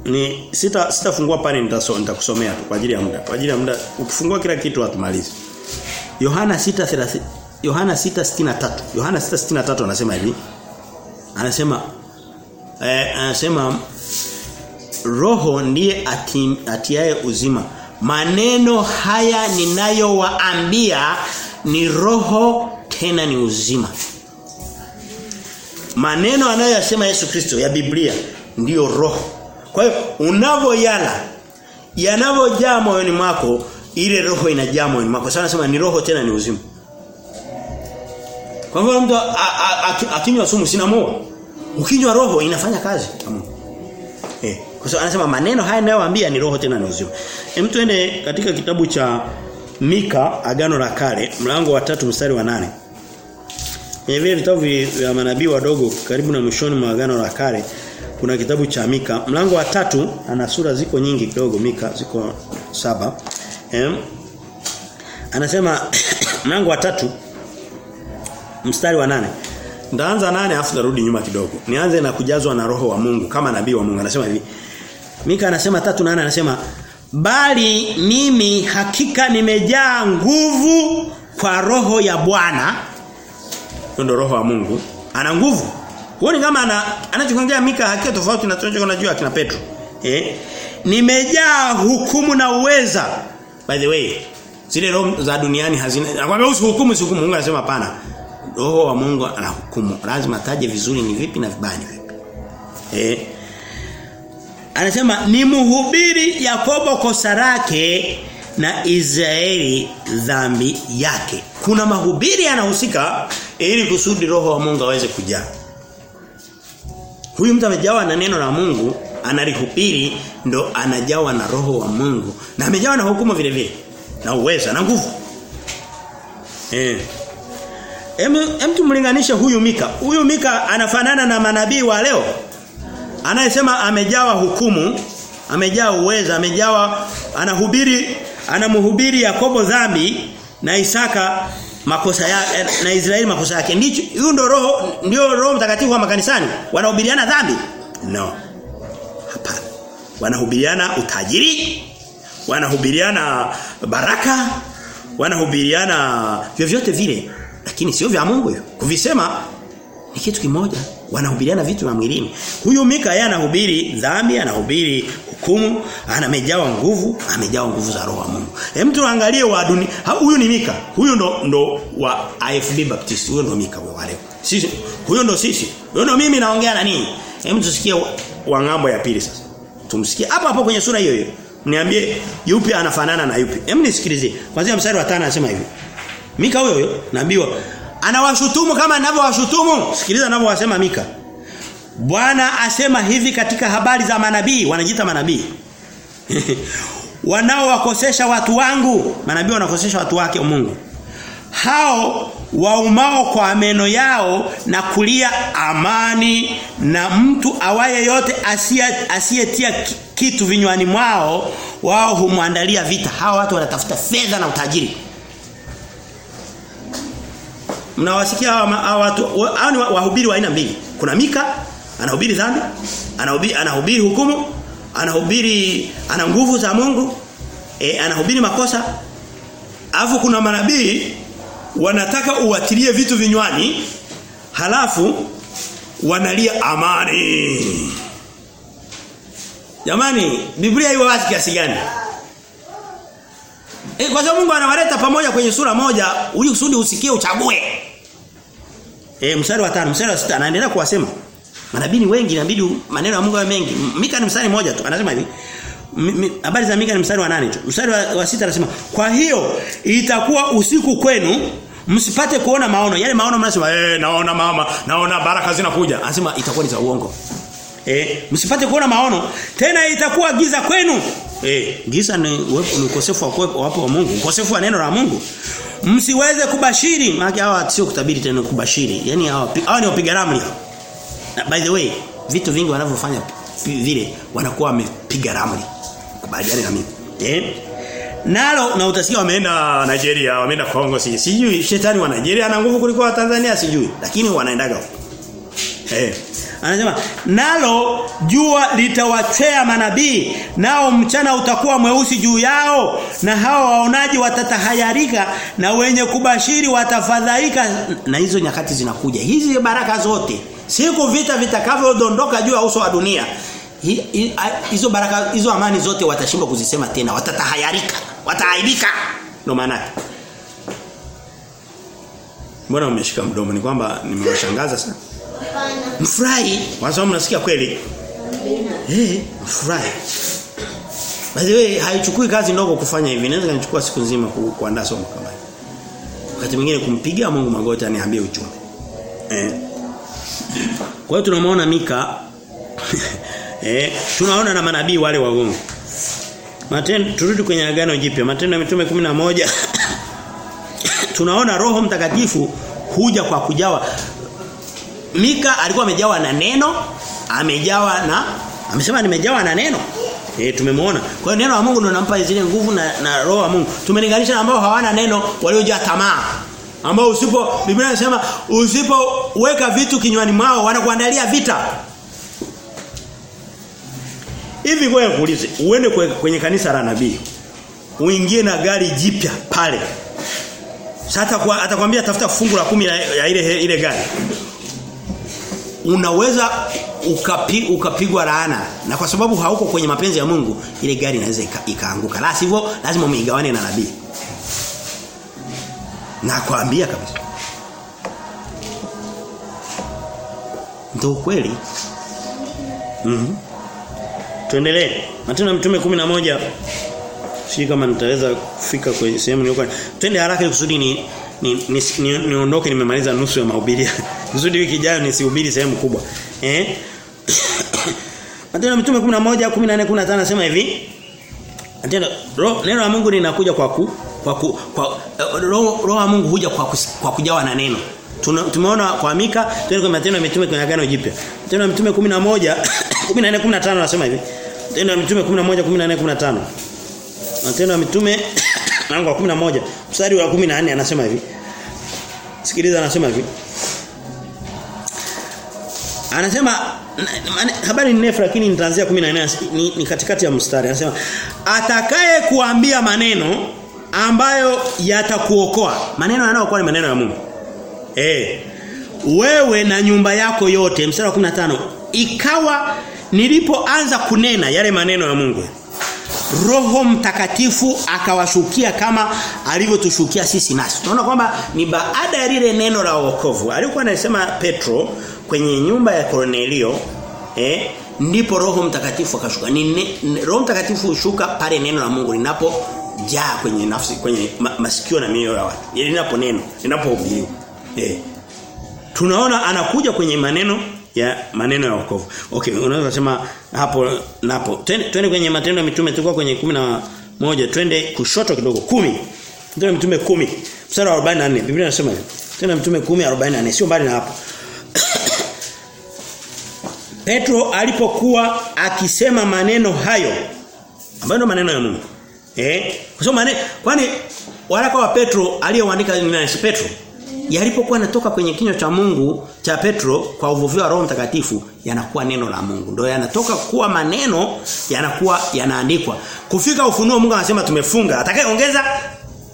ni sita sitafungua pale nitakusomea tu kwa ajili ya muda. Kwa ajili ya muda ukifungua kila kitu hatumalizi. Yohana 6:30 Yohana 6:63. Yohana 6:63 anasema hivi. Anasema eh, anasema roho ndiye ati, atiaye uzima. Maneno haya ninayowaambia ni roho tena ni uzima. Maneno anayoyasema Yesu Kristo ya Biblia ndiyo roho. Kwa hiyo unavoyala yanavojaa moyoni mwako ile roho inajaa moyoni mwako. Sasa nasema ni roho tena ni uzima. Kwa hivyo mtu akinywa sumu sina moyo. Ukinywa roho inafanya kazi. Eh, kwa sababu anasema maneno haya ninayowaambia ni roho tena ni uzima. Hem tuende katika kitabu cha Mika Agano la Kale mlango wa tatu mstari wa nane vile vitabu vya manabii wadogo karibu na mwishoni mwa Agano la Kale kuna kitabu cha Mika mlango wa tatu ana sura ziko nyingi kidogo Mika ziko saba eh, anasema mlango wa tatu mstari wa nane Ndaanza nane afu narudi nyuma kidogo. Nianze na kujazwa na roho wa Mungu kama nabii wa Mungu. Anasema hivi. Mika anasema tatu nane anasema bali mimi hakika nimejaa nguvu kwa roho ya Bwana. Ndio roho wa Mungu. Ana nguvu. Huoni kama ana anachokiongea Mika hakika tofauti na tunachokiona juu akina Petro. Eh? Nimejaa hukumu na uweza. By the way, zile roho za duniani hazina. Anakuambia usihukumu usihukumu. Mungu anasema hapana. Roho wa Mungu anahukumu. Lazima taje vizuri ni vipi na vibaya ni vipi. Eh? Anasema ni mhubiri Yakobo kosa lake na Israeli dhambi yake. Kuna mahubiri yanahusika ili kusudi roho wa Mungu aweze kujaa. Huyu mtu amejawa na neno la Mungu, analihubiri ndo anajawa na roho wa Mungu na amejawa na hukumu vile vile na uweza na nguvu. Eh. Hem tumlinganishe huyu Mika. Huyu Mika anafanana na manabii wa leo. Anayesema amejawa hukumu, amejawa uweza, amejawa anahubiri anamhubiri Yakobo dhambi na Isaka makosa ya na Israeli makosa yake. Ndicho hiyo ndio roho ndio roho mtakatifu wa makanisani. Wanahubiriana dhambi? No. Hapana. Wanahubiriana utajiri, wanahubiriana baraka, wanahubiriana vyovyote vile lakini sio vya Mungu hivyo. Kuvisema ni kitu kimoja. Wanahubiriana vitu vya mwilini. Huyu Mika yeye anahubiri dhambi, anahubiri hukumu, anamejawa nguvu, amejawa nguvu za roho wa Mungu. Hem tuangalie wa dunia. Huyu ni Mika. Huyu ndo ndo wa IFB Baptist. Huyu ndo Mika wa leo. Sisi huyu ndo sisi. Huyu ndo mimi naongea na nini? Hem tusikie wa, ng'ambo ya pili sasa. Tumsikie hapo hapo kwenye sura hiyo hiyo. Niambie yupi anafanana na yupi. Hem nisikilizie. Kwanza mstari wa 5 anasema hivi. Mika huyo huyo naambiwa anawashutumu kama ninavyowashutumu. Sikiliza anavyowasema Mika. Bwana asema hivi katika habari za manabii, wanajiita manabii. Wanaowakosesha watu wangu, manabii wanakosesha watu wake Mungu. Hao waumao kwa meno yao na kulia amani na mtu awaye yote asiyetia kitu vinywani mwao wao humwandalia vita. Hao watu wanatafuta fedha na utajiri. Mnawasikia hawa watu hao ni wahubiri wa aina mbili. Kuna Mika anahubiri dhambi, anahubiri anahubiri hukumu, anahubiri ana nguvu za Mungu, e, anahubiri makosa. Alafu kuna manabii wanataka uwatilie vitu vinywani halafu wanalia amani. Jamani, Biblia iwe wazi kiasi gani? E, kwa sababu Mungu anawaleta pamoja kwenye sura moja ili kusudi usikie uchague. Eh mstari wa 5, mstari wa 6 anaendelea kuwasema. Manabii wengi inabidi maneno ya Mungu yawe mengi. Mika ni mstari mmoja tu. Anasema hivi. Habari za Mika ni mstari wa nane tu. Mstari wa, wa sita anasema, "Kwa hiyo itakuwa usiku kwenu msipate kuona maono. Yale maono mnasema, "Eh, naona mama, naona baraka zinakuja." Anasema itakuwa ni za uongo. Eh, msipate kuona maono. Tena itakuwa giza kwenu. Eh, giza ni ukosefu wa wapo wa Mungu, ukosefu wa neno la Mungu. Msiweze kubashiri, maana hawa sio kutabiri tena kubashiri. Yaani hawa hawa ni wapiga ramli. By the way, vitu vingi wanavyofanya vile wanakuwa wamepiga ramli. Kubaliana na mimi. Eh? Nalo na utasikia wameenda Nigeria, wameenda Kongo sijui. Sijui shetani wa Nigeria ana nguvu kuliko wa Tanzania sijui, lakini wanaendaga huko. Eh. Anasema nalo jua litawachea manabii nao mchana utakuwa mweusi juu yao na hao waonaji watatahayarika na wenye kubashiri watafadhaika na hizo nyakati zinakuja hizi baraka zote siku vita vitakavyodondoka juu ya uso wa dunia hizo baraka hizo amani zote watashindwa kuzisema tena watatahayarika wataaibika ndo maana Mbona umeshika mdomo ni kwamba nimewashangaza sana Mfurahi. Wanasema mnasikia kweli? Eh, mfurahi. By the way, haichukui kazi ndogo kufanya hivi. Inaweza kanichukua siku nzima kuandaa somo kama hili. Wakati mwingine kumpigia Mungu magoti aniambie uchume Eh. Kwa hiyo tunamwona Mika eh, tunaona na manabii wale wagongo. Matendo turudi kwenye agano jipya. Matendo ya Mitume 11 tunaona Roho Mtakatifu huja kwa kujawa Mika alikuwa amejawa na neno, amejawa na amesema nimejawa na neno. Eh tumemwona. Kwa hiyo neno la Mungu ndio linampa zile nguvu na, na roho wa Mungu. Tumelinganisha na ambao hawana neno waliojaa tamaa. Ambao usipo Biblia inasema usipoweka vitu kinywani mwao wanakuandalia vita. Hivi wewe kuulize, uende kwenye kanisa la nabii. Uingie na gari jipya pale. Sasa kwa atakwambia tafuta fungu la kumi ya ile ile gari unaweza ukapi, ukapigwa laana na kwa sababu hauko kwenye mapenzi ya Mungu ile gari inaweza ikaanguka la sivyo lazima umeigawane na nabii na kuambia kabisa ndio kweli mhm Mm tuendelee matendo ya mitume 11 Sijui kama nitaweza kufika kwenye sehemu niliyokuwa. Twende haraka kusudi ni niondoke ni, ni, ni, ni nimemaliza nusu ya mahubiri. Kusudi wiki ijayo nisihubiri sehemu kubwa. Eh? Matendo mitume 11 14 15 nasema hivi. Matendo neno la Mungu linakuja kwa ku, kwa ku, kwa roho roho ya Mungu huja kwa kwa kujawa na neno. Tumeona kwa Mika tuende kwa matendo ya mitume kwenye agano jipya. Matendo ya mitume 11 14 15 nasema hivi. Matendo ya mitume 11 14 15. Matendo ya mitume mlango wa 11 mstari wa 14 anasema hivi. Sikiliza anasema hivi. Anasema habari ni ndefu lakini nitaanzia 14 ni, ni katikati ya mstari. Anasema atakaye kuambia maneno ambayo yatakuokoa. Maneno yanayokuwa ni maneno ya Mungu. Eh. Wewe na nyumba yako yote mstari wa 15 ikawa nilipoanza kunena yale maneno ya Mungu. Roho Mtakatifu akawashukia kama alivyotushukia sisi nasi. Tunaona kwamba ni baada ya lile neno la wokovu. Alikuwa anasema Petro kwenye nyumba ya Cornelio eh ndipo Roho Mtakatifu akashuka. Ni ne, Roho Mtakatifu hushuka pale neno la Mungu linapo jaa kwenye nafsi kwenye ma, masikio na mioyo ya watu. Linapo neno, linapohubiriwa. Eh. Tunaona anakuja kwenye maneno ya maneno ya wokovu. Okay, unaweza kusema hapo napo. Twende kwenye matendo ya mitume tulikuwa kwenye 11, twende kushoto kidogo 10. Matendo mitume 10, mstari wa 44. Biblia inasema hivi. Tena mitume 10 44, sio mbali na hapo. Petro alipokuwa akisema maneno hayo ambayo maneno ya Mungu. Eh? Kwa sababu maana kwani waraka wa Petro aliyoandika ni nani? Petro yalipokuwa yanatoka kwenye kinywa cha Mungu cha Petro kwa uvuvio wa Roho Mtakatifu yanakuwa neno la Mungu. Ndio yanatoka kuwa maneno yanakuwa yanaandikwa. Kufika ufunuo Mungu anasema tumefunga. Atakayeongeza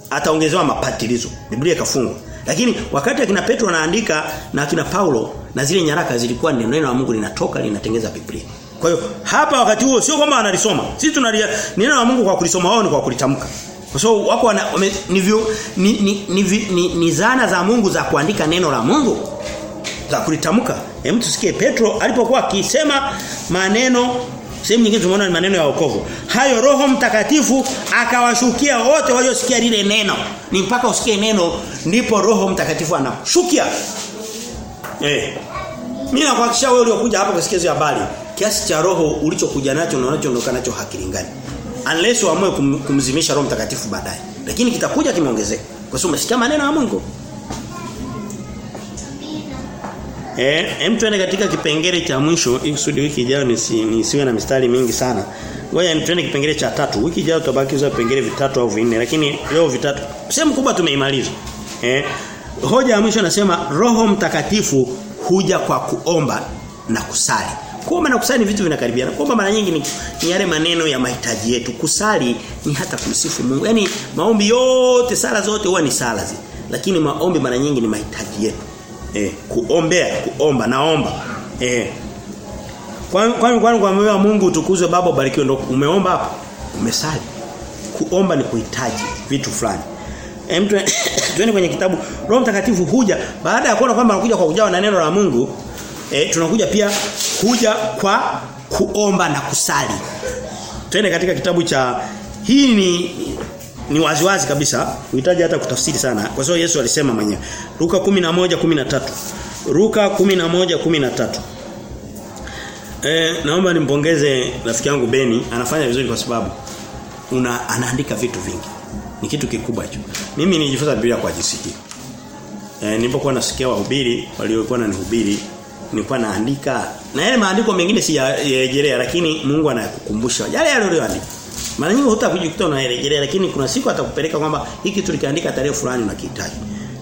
ataongezewa mapatilizo. Biblia ikafungwa. Lakini wakati akina Petro anaandika na akina Paulo na zile nyaraka zilikuwa neno la Mungu linatoka linatengeza Biblia. Kwa hiyo hapa wakati huo sio kwamba analisoma. Sisi tunalia neno la Mungu kwa kulisoma wao ni kwa kulitamka. Kwa sababu wako wana, ni, ni, ni, ni, ni, ni zana za Mungu za kuandika neno la Mungu za kulitamka. Hem tusikie Petro alipokuwa akisema maneno sehemu nyingine tumeona ni maneno ya wokovu. Hayo Roho Mtakatifu akawashukia wote waliosikia lile neno. Ni mpaka usikie neno ndipo Roho Mtakatifu anashukia. Eh. Mimi nakuhakikishia wewe uliokuja hapa kusikia hizo habari, kiasi cha roho ulichokuja nacho na unachoondoka nacho hakilingani unless uamue kum, kumzimisha Roho Mtakatifu baadaye. Lakini kitakuja kimeongezeka. Kwa sababu umesikia maneno ya Mungu. Eh, hem tuende katika kipengele cha mwisho ili wiki ijayo nisi, nisiwe na mistari mingi sana. Ngoja tuende kipengele cha tatu. Wiki ijayo tutabaki hizo vipengele vitatu au vinne lakini leo vitatu. Sehemu kubwa tumeimaliza. Eh, hoja ya mwisho nasema Roho Mtakatifu huja kwa kuomba na kusali. Kuomba na kusali ni vitu vinakaribiana. Kuomba mara nyingi ni, ni yale maneno ya mahitaji yetu. Kusali ni hata kumsifu Mungu. Yaani maombi yote, sala zote huwa ni sala zi. Lakini maombi mara nyingi ni mahitaji yetu. Eh, kuombea, kuomba, naomba. Eh. Kwani kwani kwani kwa moyo Mungu utukuzwe baba ubarikiwe ndio umeomba hapo? Umesali. Kuomba ni kuhitaji vitu fulani. Hem tuende kwenye kitabu Roho Mtakatifu huja baada ya kuona kwamba anakuja kwa kujawa na neno la Mungu eh, tunakuja pia kuja kwa kuomba na kusali. Twende katika kitabu cha hii ni ni waziwazi kabisa, uhitaji hata kutafsiri sana kwa sababu Yesu alisema mwenyewe. Luka 11:13. Luka 11:13. Eh, naomba nimpongeze rafiki yangu Beni, anafanya vizuri kwa sababu una anaandika vitu vingi. Ni kitu kikubwa hicho. Mimi nilijifunza Biblia kwa jisiki. Eh, nilipokuwa nasikia wahubiri waliokuwa wananihubiri nilikuwa naandika na yale maandiko mengine si yarejelea lakini Mungu anakukumbusha yale yale uliyoandika. Mara nyingi hutakujikuta unarejelea lakini kuna siku atakupeleka kwamba hiki tulikiandika tarehe fulani unakihitaji.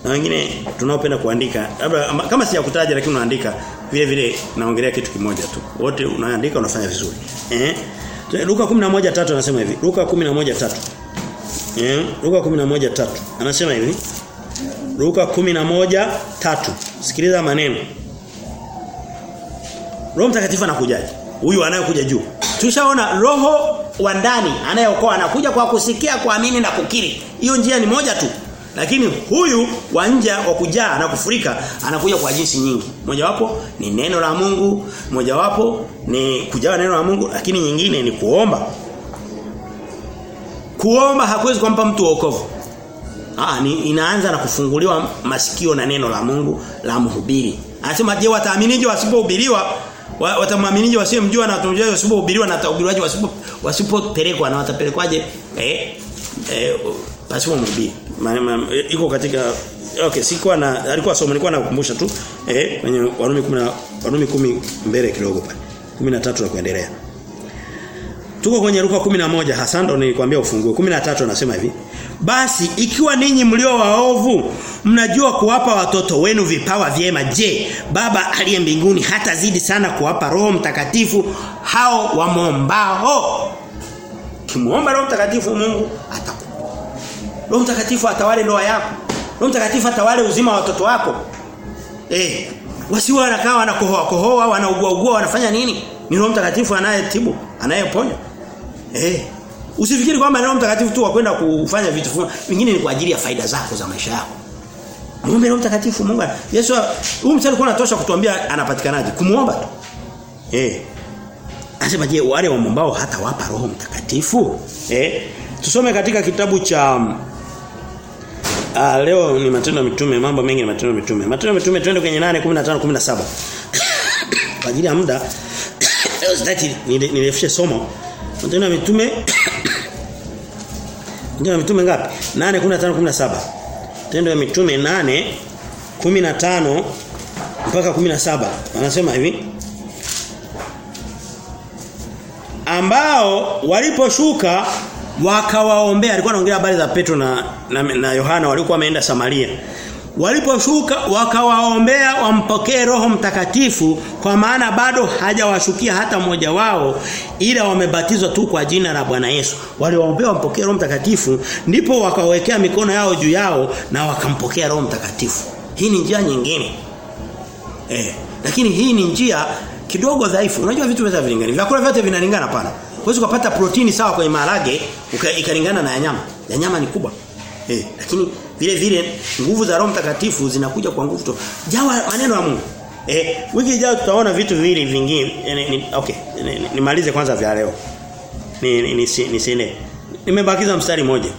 Na wengine tunaopenda kuandika labda kama sijakutaja lakini unaandika vile vile naongelea kitu kimoja tu. Wote unaandika unafanya vizuri. Eh? Luka 11:3 anasema hivi. Luka 11:3. Eh? Luka 11:3. Anasema hivi. Luka 11:3. Sikiliza maneno. Roho Mtakatifu anakujaje? Huyu anayekuja juu. Tushaona roho wa ndani anayeokoa anakuja kwa kusikia, kuamini na kukiri. Hiyo njia ni moja tu. Lakini huyu wa nje wa kujaa na kufurika anakuja kwa jinsi nyingi. Mojawapo ni neno la Mungu, mojawapo ni kujawa neno la Mungu, lakini nyingine ni kuomba. Kuomba hakuwezi kumpa mtu wokovu. Ah, ni inaanza na kufunguliwa masikio na neno la Mungu la mhubiri. Anasema je wataaminije wasipohubiriwa? Watamwaminije wasiyemjua na watamjua wasipohubiriwa na watahubiriwaje wasipo wasipopelekwa na watapelekwaje? Eh eh pasipo mhubiri. Iko katika okay sikuwa na alikuwa somo nilikuwa nakukumbusha tu eh kwenye Warumi 10 Warumi 10 mbele kidogo pale 13 na kuendelea Tuko kwenye Luka 11 hasa ndo nilikwambia ufungue. 13 anasema hivi. Basi ikiwa ninyi mlio waovu mnajua kuwapa watoto wenu vipawa vyema je baba aliye mbinguni hata zidi sana kuwapa roho mtakatifu hao wamombao Kimuomba roho mtakatifu Mungu atakupa. Roho mtakatifu atawale ndoa yako. Roho mtakatifu atawale uzima wa watoto wako. Eh wasiwe wanakaa wanakohoa kohoa wanaugua ugua wanafanya nini? Ni Roho mtakatifu anayetibu anayeponya Eh. Usifikiri kwamba Roho Mtakatifu tu wakwenda kufanya vitu fulani, vingine ni kwa ajili ya faida zako za maisha yako. Muombe Roho Mtakatifu Mungu. Yesu huyu mstari alikuwa unatosha kutuambia anapatikanaje? Kumuomba tu. Eh. Anasema je, wale waombao hata wapa Roho Mtakatifu? Eh. Tusome katika kitabu cha Ah leo ni matendo ya mitume, mambo mengi ni matendo ya mitume. Matendo ya mitume twende kwenye 8 15 17. Kwa ajili ya muda leo sitaki nirefushe somo. Matendo ya mitume Matendo ya mitume ngapi? 8 15 17. Matendo ya mitume 8 15 mpaka 17. Anasema hivi. Ambao waliposhuka wakawaombea alikuwa anaongelea habari za Petro na na, na Yohana walikuwa wameenda Samaria Waliposhuka wakawaombea wampokee Roho Mtakatifu kwa maana bado hajawashukia hata mmoja wao ila wamebatizwa tu kwa jina la Bwana Yesu. Waliwaombea wampokee Roho Mtakatifu ndipo wakawekea mikono yao juu yao na wakampokea Roho Mtakatifu. Hii ni njia nyingine. Eh, lakini hii ni njia kidogo dhaifu. Unajua vitu vyote vinalingana. Vyakula vyote vinalingana pana. Huwezi kupata protini sawa kwenye maharage ikalingana na ya nyama. Ya nyama ni kubwa. Eh, lakini vile vile nguvu za Roho Mtakatifu zinakuja kwa nguvu tu. Jawa maneno ya Mungu. Eh, wiki ijayo tutaona vitu viwili vingine. Eh, ni, okay, nimalize ni kwanza vya leo. Ni ni, ni, ni. Nimebakiza mstari mmoja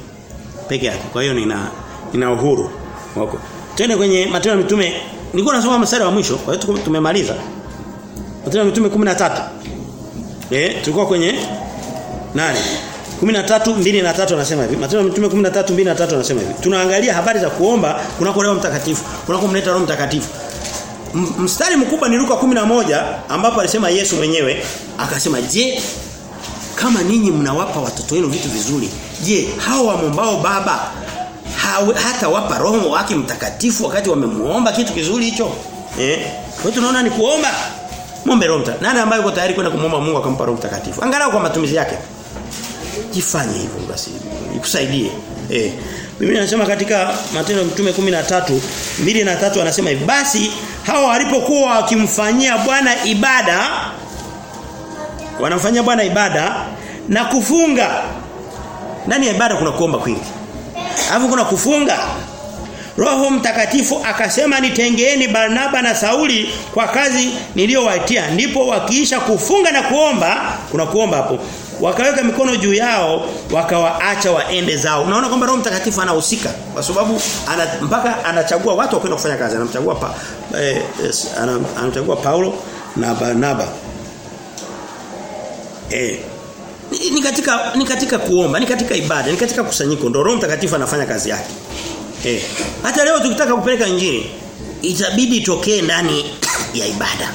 peke yake. Kwa hiyo nina nina uhuru wako. Twende kwenye Matendo ya Mitume. Nilikuwa nasoma mstari wa mwisho, kwa hiyo tumemaliza. Matendo ya Mitume 13. Eh, tulikuwa kwenye nane 13 2 na 3 anasema hivi. Matendo ya Mitume 13:2-3 anasema hivi. Tunaangalia habari za kuomba kunako Roho Mtakatifu, kunako mleta Roho Mtakatifu. Mstari mkubwa ni Luka 11 ambapo alisema Yesu mwenyewe akasema, "Je, kama ninyi mnawapa watoto wenu vitu vizuri, je, hao wamombao baba hawe, hata wapa Roho wake Mtakatifu wakati wamemuomba kitu kizuri hicho?" Eh? Kwa tunaona ni kuomba. Muombe Roho Mtakatifu. Nani ambaye yuko tayari kwenda kumwomba Mungu akampa Roho Mtakatifu? Angalau kwa matumizi yake jifanye hivyo basi. Ikusaidie eh. Biblia inasema katika Matendo ya Mtume 13 mbili na tatu anasema hivi basi hao walipokuwa wakimfanyia Bwana ibada wanamfanyia Bwana ibada na kufunga. Ndani ya ibada kuna kuomba kwingi. Alafu kuna kufunga. Roho Mtakatifu akasema nitengeeni Barnaba na Sauli kwa kazi niliyowatia ndipo wakiisha kufunga na kuomba kuna kuomba hapo wakaweka mikono juu yao wakawaacha waende zao. Unaona kwamba Roho Mtakatifu anahusika kwa sababu ana, mpaka anachagua watu wa kwenda kufanya kazi. Anamchagua pa, eh, yes, anamchagua Paulo na Barnaba. Eh ni, ni katika ni katika kuomba ni katika ibada ni katika kusanyiko ndio Roho Mtakatifu anafanya kazi yake. Eh hata leo tukitaka kupeleka injili itabidi itokee ndani ya ibada.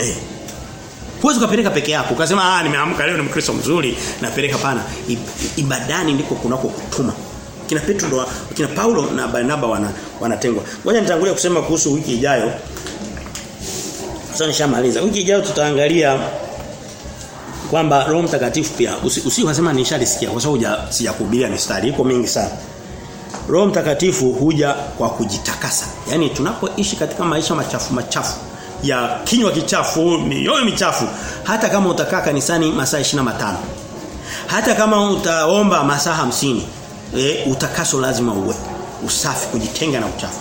Eh Huwezi ukapeleka peke yako. Ukasema ah nimeamka leo ni Mkristo mzuri napeleka pana. Ibadani ndiko kunako kutuma. Kina Petro ndo kina Paulo na Barnaba wana wanatengwa. Ngoja nitangulia kusema kuhusu wiki ijayo. Sasa nishamaliza. Wiki ijayo tutaangalia kwamba Roho Mtakatifu pia usiwasema usi nishalisikia kwa sababu sijakuhubiria mistari iko mingi sana. Roho Mtakatifu huja kwa kujitakasa. Yaani tunapoishi katika maisha machafu machafu ya kinywa kichafu, mioyo michafu, hata kama utakaa kanisani masaa 25. Hata kama utaomba masaa hamsini e, utakaso lazima uwe. Usafi kujitenga na uchafu.